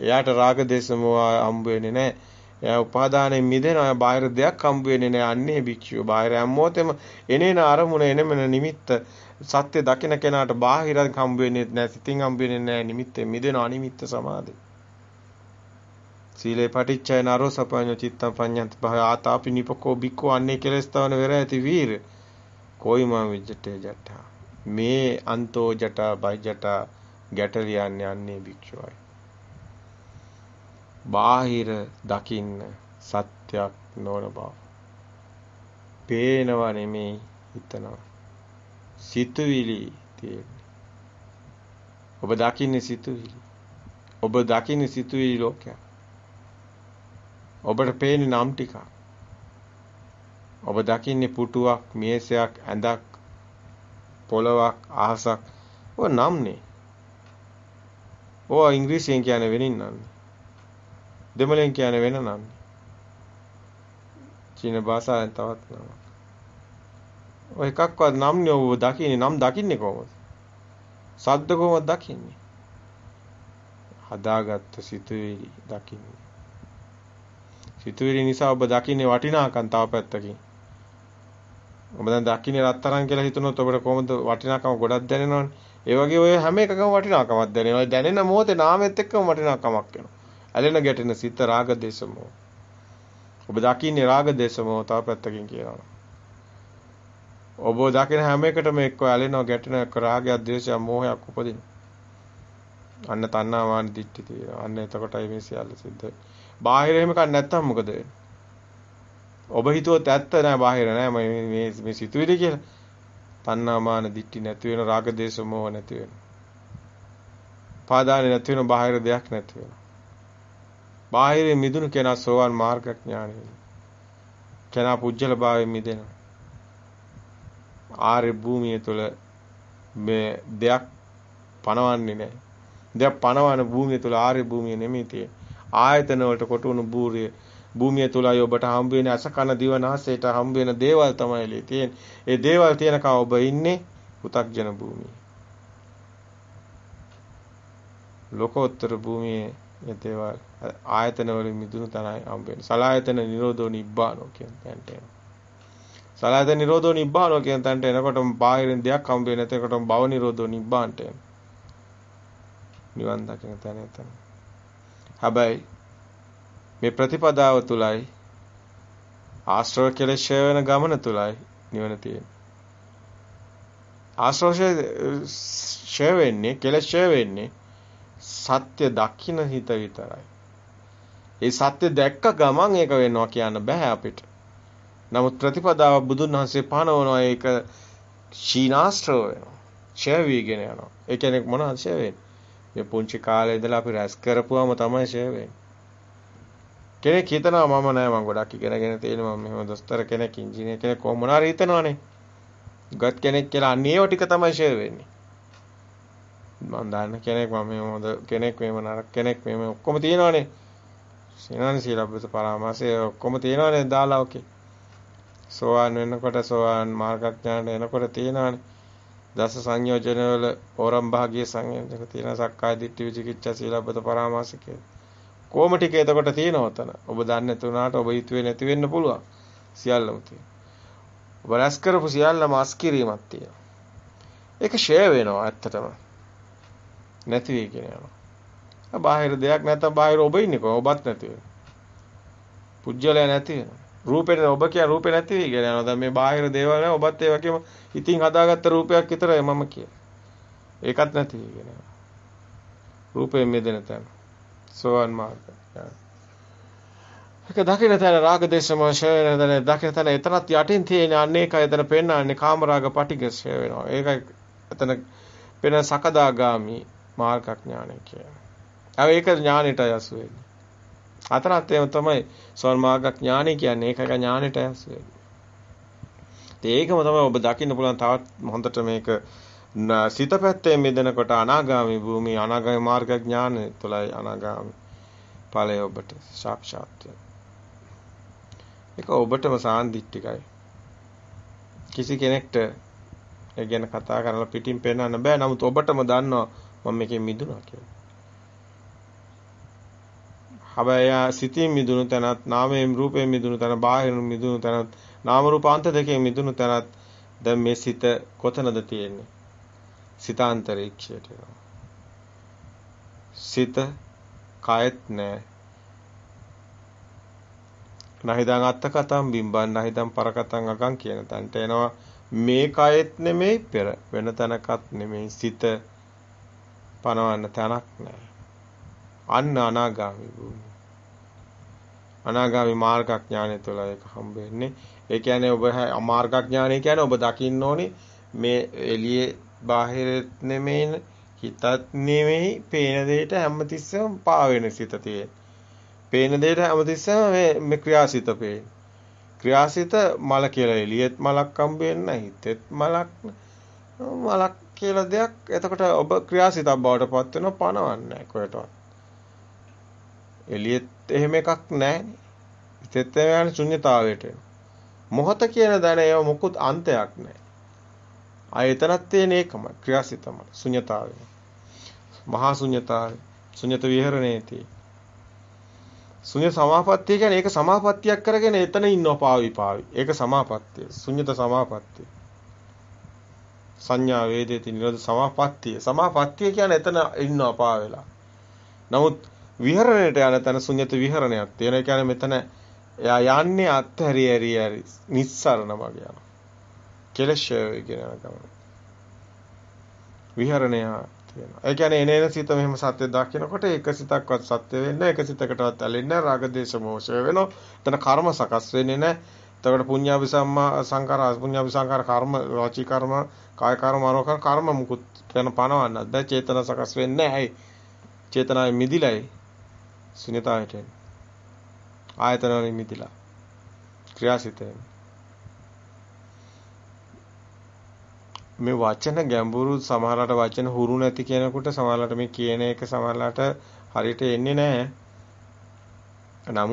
එයාට රාග දේශ මොහ හම්බ වෙන්නේ නැහැ. එයා උපාදානයෙන් මිදෙනවා. බාහිර දෙයක් හම්බ වෙන්නේ නැහැ. අන්නේ භික්ෂුව. බාහිර හැමෝතෙම එනේන අරමුණ එනෙමන නිමිත්ත සත්‍ය දකින කෙනාට බාහිරක් හම්බ වෙන්නේ නැහැ. සිතින් හම්බ වෙන්නේ නැහැ. නිමිත්තෙන් මිදෙනවා. අනිමිත්ත සමාධි. සීලේ පටිච්චය නරෝ සපඤ්ඤ චිත්තම් පඤ්ඤන්ත භව ආතාපි නිපකෝ බික්කෝ අන්නේ කෙලස් තවන වෙර ඇති වීර කොයිමා විජ්ජටේ ජට්ටා මේ අන්තෝ ජටා බයි ජටා ගැටලියන්නේ අන්නේ භික්ෂුවයි බාහිර දකින්න සත්‍යක් නොවන බව පේනවා නෙමෙයි හිතනවා සිතුවිලි තියෙන්නේ ඔබ දකින්නේ සිතුවිලි ඔබ දකින්නේ සිතුවිලි ලෝකයක් ඔබට පේන්නේ නම් ටිකක් ඔබ දකින්නේ පුටුවක්, මේසයක්, ඇඳක්, පොලවක්, අහසක්. ඔය නම්නේ. ඔය ඉංග්‍රීසියෙන් කියන වෙනින් නම්නේ. දෙමළෙන් කියන වෙන නම්නේ. චීන භාෂාවෙන් තවත් නමක්. ඔය එකක්වත් නම්නේ ඔබ දකින්නේ නම් දකින්නේ කොහොමද? සද්ද කොහොමද දකින්නේ? හදාගත්ත සිතුවිලි දකින්නේ. සිතුවිලි නිසා ඔබ දකින්නේ වටිනාකම් තව පැත්තකින්. ඔබ දැන් දකින්නේ රත්තරන් කියලා හිතනොත් ඔබට කොහොමද වටිනාකම ගොඩක් දැනෙනවනේ. ඒ වගේ ඔය හැම එකකම වටිනාකමක් දැනෙනවා. දැනෙන මොහොතේ නාමෙත් එක්කම වටිනාකමක් වෙනවා. ඇලෙන ගැටෙන සිත රාග දේශමෝ. ඔබ දකින්නේ රාග දේශමෝ තව පැත්තකින් කියනවා. ඔබ දකින හැම එකටම එක්ක ඇලෙනවා ගැටෙනවා එක්ක රාගයක් ද්වේෂයක් මෝහයක් උපදින. අන්න තණ්හා මාන දිට්ඨි තියෙනවා. අන්න එතකොටයි මේ සියල්ල සිද්ධ වෙන්නේ. බාහිර එහෙම කන්නේ නැත්තම් මොකද වෙන්නේ? ඔබ හිතුවොත් ඇත්ත නෑ බාහිර නෑ මේ මේ සිතුවිලි කියලා. තණ්හාමාන දිට්ටි නැති වෙන රාග දේශ මොහ නැති වෙන. පාදානේ නැති වෙන බාහිර දෙයක් නැති වෙන. බාහිරින් මිදුණු කෙනා සෝවන් මාර්ග ඥානෙ වෙන. කෙනා පුජ්‍යල භාවයෙන් මිදෙනවා. ආර්ය භූමිය තුළ මේ දෙයක් පනවන්නේ නැහැ. දෙයක් පනවන භූමිය තුළ ආර්ය භූමිය නෙමෙයි තියෙන්නේ. ආයතන වලට කොටුණු බූරිය භූමිය තුලයි ඔබට හම්බ වෙන අස කන දිව නාසයට හම්බ වෙන දේවල් තමයි තියෙන්නේ. ඒ දේවල් තියෙනකව ඔබ ඉන්නේ පු탁ජන භූමියේ. ලෝකෝත්තර භූමියේ ඒ දේවල් ආයතන වලින් මිදුණු තනයි හම්බ වෙන්නේ. සලායතන නිරෝධෝ නිබ්බානෝ කියන තැනට එනවා. සලායතන නිරෝධෝ නිබ්බානෝ කියන තැනට එනකොටම බාහිරින් දෙයක් හම්බ වෙන්නේ නැතකොටම භව නිරෝධෝ නිබ්බාන්ට එනවා. නිවන් දකින තැන එතන. හැබැයි මේ ප්‍රතිපදාව තුලයි ආශ්‍රව කෙලෙස් වෙන ගමන තුලයි නිවන තියෙන්නේ. ආශ්‍රව ෂය වෙන්නේ කෙලෙස් ෂය වෙන්නේ සත්‍ය දකින්න හිත විතරයි. ඒ සත්‍ය දැක්ක ගමන් ඒක වෙනවා කියන්න බෑ අපිට. නමුත් ප්‍රතිපදාව බුදුන් වහන්සේ පනවනවා ඒක ශීනාශ්‍රව වෙනවා. ෂය වීගෙන යනවා. ඒ කියන්නේ මොනවද ෂය වෙන්නේ? මේ පුංචි කාලේ ඉඳලා අපි රැස් කරපුවාම තමයි ෂය වෙන්නේ. කෙනෙක් හිතනවා මම නෑ මම ගොඩක් ඉගෙනගෙන තියෙනවා මම මෙහෙම දොස්තර කෙනෙක් ඉංජිනේර කෙනෙක් කොහොම මොනාරි හිතනවනේ. ගත් කෙනෙක් කියලා අන්නේ ඒව ටික තමයි ෂෙයා වෙන්නේ. මම දන්න කෙනෙක් මම මෙහෙම හොඳ කෙනෙක් මෙහෙම නරක කෙනෙක් මෙහෙම ඔක්කොම තියෙනවනේ. සේනානි සීලබ්බත පරාමාසය ඔක්කොම තියෙනවනේ දාලා ඔකේ. සෝවාන් වෙනකොට සෝවාන් මාර්ගඥාන එනකොට තියෙනවනේ. දස සංයෝජන වල ඕරම් භාගයේ සංයෝජක තියෙන සක්කාය දිට්ඨි විචිකිච්ඡා සීලබ්බත පරාමාස කියලා. කොහොම ටික එතකොට තියෙනව තන. ඔබ දන්නේ නැතුණාට ඔබ හිතුවේ නැති වෙන්න පුළුවන්. සියල්ලම තියෙනවා. ඔබ රැස් කරපු සියල්ලම අස්කිරීමක් තියෙනවා. ඒක ෂෙයා වෙනවා ඇත්තටම. නැති වෙයි කියන යනවා. බාහිර දෙයක් නැත්නම් බාහිර ඔබ ඉන්නේ කොහොම ඔබත් නැති වෙනවා. පුජ්‍යලය නැති වෙනවා. රූපේ ඔබ කියන රූපේ නැති වෙයි කියන යනවා. දැන් මේ බාහිර දේවල් නෑ ඔබත් ඒ වගේම ඉතින් හදාගත්ත රූපයක් විතරයි මම කියන්නේ. ඒකත් නැති වෙයි කියන යනවා. රූපයෙන් මිදෙන තැන. සෝවන් මාර්ග. ඒක දකින්න තැන රාග දේශ මොහය වෙන දකින්න තැන එතනත් යටින් තියෙන අනේකයි එතන පෙන්වන්නේ කාමරාග පටිඝ වෙනවා. ඒකයි එතන පෙන සකදාගාමි මාර්ගඥානය කියන්නේ. අව ඒක ඥානෙටයි අසු වෙන්නේ. අතරත් එහෙම තමයි සෝවන් මාර්ග ඥානය කියන්නේ ඒකක ඥානෙටයි අසු වෙන්නේ. ඒකම තමයි ඔබ දකින්න පුළුවන් තවත් හොඳට මේක සිත පැත්තේ මිදෙනකොට අනාගාමි භූමිය අනාගාමි මාර්ග ඥානය තුළයි අනාගාමි ඵලය ඔබට සාක්ෂාත් ඒක ඔබටම සාන්දිටිකයි. කිසි කෙනෙක්ට ඒ ගැන කතා කරලා පිටින් පෙන්නන්න බෑ. නමුත් ඔබටම දන්නවා මම මේකෙන් මිදුණා කියලා. හැබැයි සිතින් මිදුණු තැනත් නාමයෙන් රූපයෙන් මිදුණු තැන බාහිර මිදුණු තැනත් නාම රූපාන්ත දෙකෙන් මිදුණු තැනත් දැන් මේ සිත කොතනද තියෙන්නේ? සිතාන්තරීක්ෂයට යනවා. සිත කයත් නෑ. නහිදං අත්ත කතම් බිම්බන් නහිදං පරකතං අගං කියන තැනට එනවා මේ කයෙත් නෙමෙයි පෙර වෙන තැනකත් නෙමෙයි සිත පනවන්න තැනක් නෑ. අන්න අනාගාමි භූමිය. අනාගාමි මාර්ගඥානය තුළ ඒක හම්බ වෙන්නේ. ඒ කියන්නේ ඔබ මාර්ගඥානය කියන්නේ ඔබ දකින්න ඕනේ මේ එළියේ බාහිරෙත් නෙමෙයි හිතත් නෙමෙයි පේන දෙයට හැමතිස්සෙම පාවෙන සිත තියෙන. පේන දෙයට හැමතිස්සෙම මේ මේ ක්‍රියාසිත පේන. ක්‍රියාසිත මල කියලා එළියෙත් මලක් හම්බ වෙන්නේ හිතෙත් මලක් මලක් කියලා දෙයක් එතකොට ඔබ ක්‍රියාසිතක් බවට පත් වෙනවා පණවන්නේ කොහෙටවත්. එළියෙත් එහෙම එකක් නැහැනේ. හිතෙත් යන ශුන්්‍යතාවයට එනවා. මොහත කියන දැන ඒව මොකුත් අන්තයක් නැහැ. ආයතනත් තියෙන ඒකම ක්‍රියාසිතම ශුන්‍යතාවය. මහා ශුන්‍යතාවය. ශුන්‍යත විහරණේති. ශුන්‍ය සමාපත්තිය කියන්නේ ඒක සමාපත්තියක් කරගෙන එතන ඉන්නව පාවි පාවි. ඒක සමාපත්තිය. ශුන්‍යත සමාපත්තිය. සංඥා වේදේති නිරෝධ සමාපත්තිය. සමාපත්තිය කියන්නේ එතන ඉන්නව පාවෙලා. නමුත් විහරණයට යන තැන ශුන්‍යත විහරණයක් තියෙන. ඒ කියන්නේ මෙතන එයා යන්නේ අත්හැරි ඇරි ඇරි නිස්සරණ වගේ යනවා. කෙලෙෂය කියන ගමන. විහරණය තියෙනවා. ඒ කියන්නේ එනේන සිත මෙහෙම සත්‍ය දකිනකොට එක සිතක්වත් සත්‍ය වෙන්නේ නැහැ. එක සිතකටවත් ඇලෙන්නේ නැහැ. රාග දේශ මොහොෂය වෙනවා. එතන කර්ම සකස් වෙන්නේ නැහැ. එතකොට පුඤ්ඤාභි සම්මා සංකාර අසුඤ්ඤාභි සංකාර කර්ම වාචී කර්ම කාය කර්ම අරෝකර කර්ම මුකුත් වෙන පනවන්නත් දැන් චේතන සකස් වෙන්නේ නැහැ. චේතනාවේ මිදිලයි ශුන්‍යතාවයට එන්නේ. ආයතන වලින් මිදිලා ක්‍රියාසිතෙන් මේ වචන ගැඹුරු සමහරකට වචන හුරු නැති කෙනෙකුට සමහරකට මේ කියන එක සමහරකට හරියට එන්නේ නැහැ. නමුත්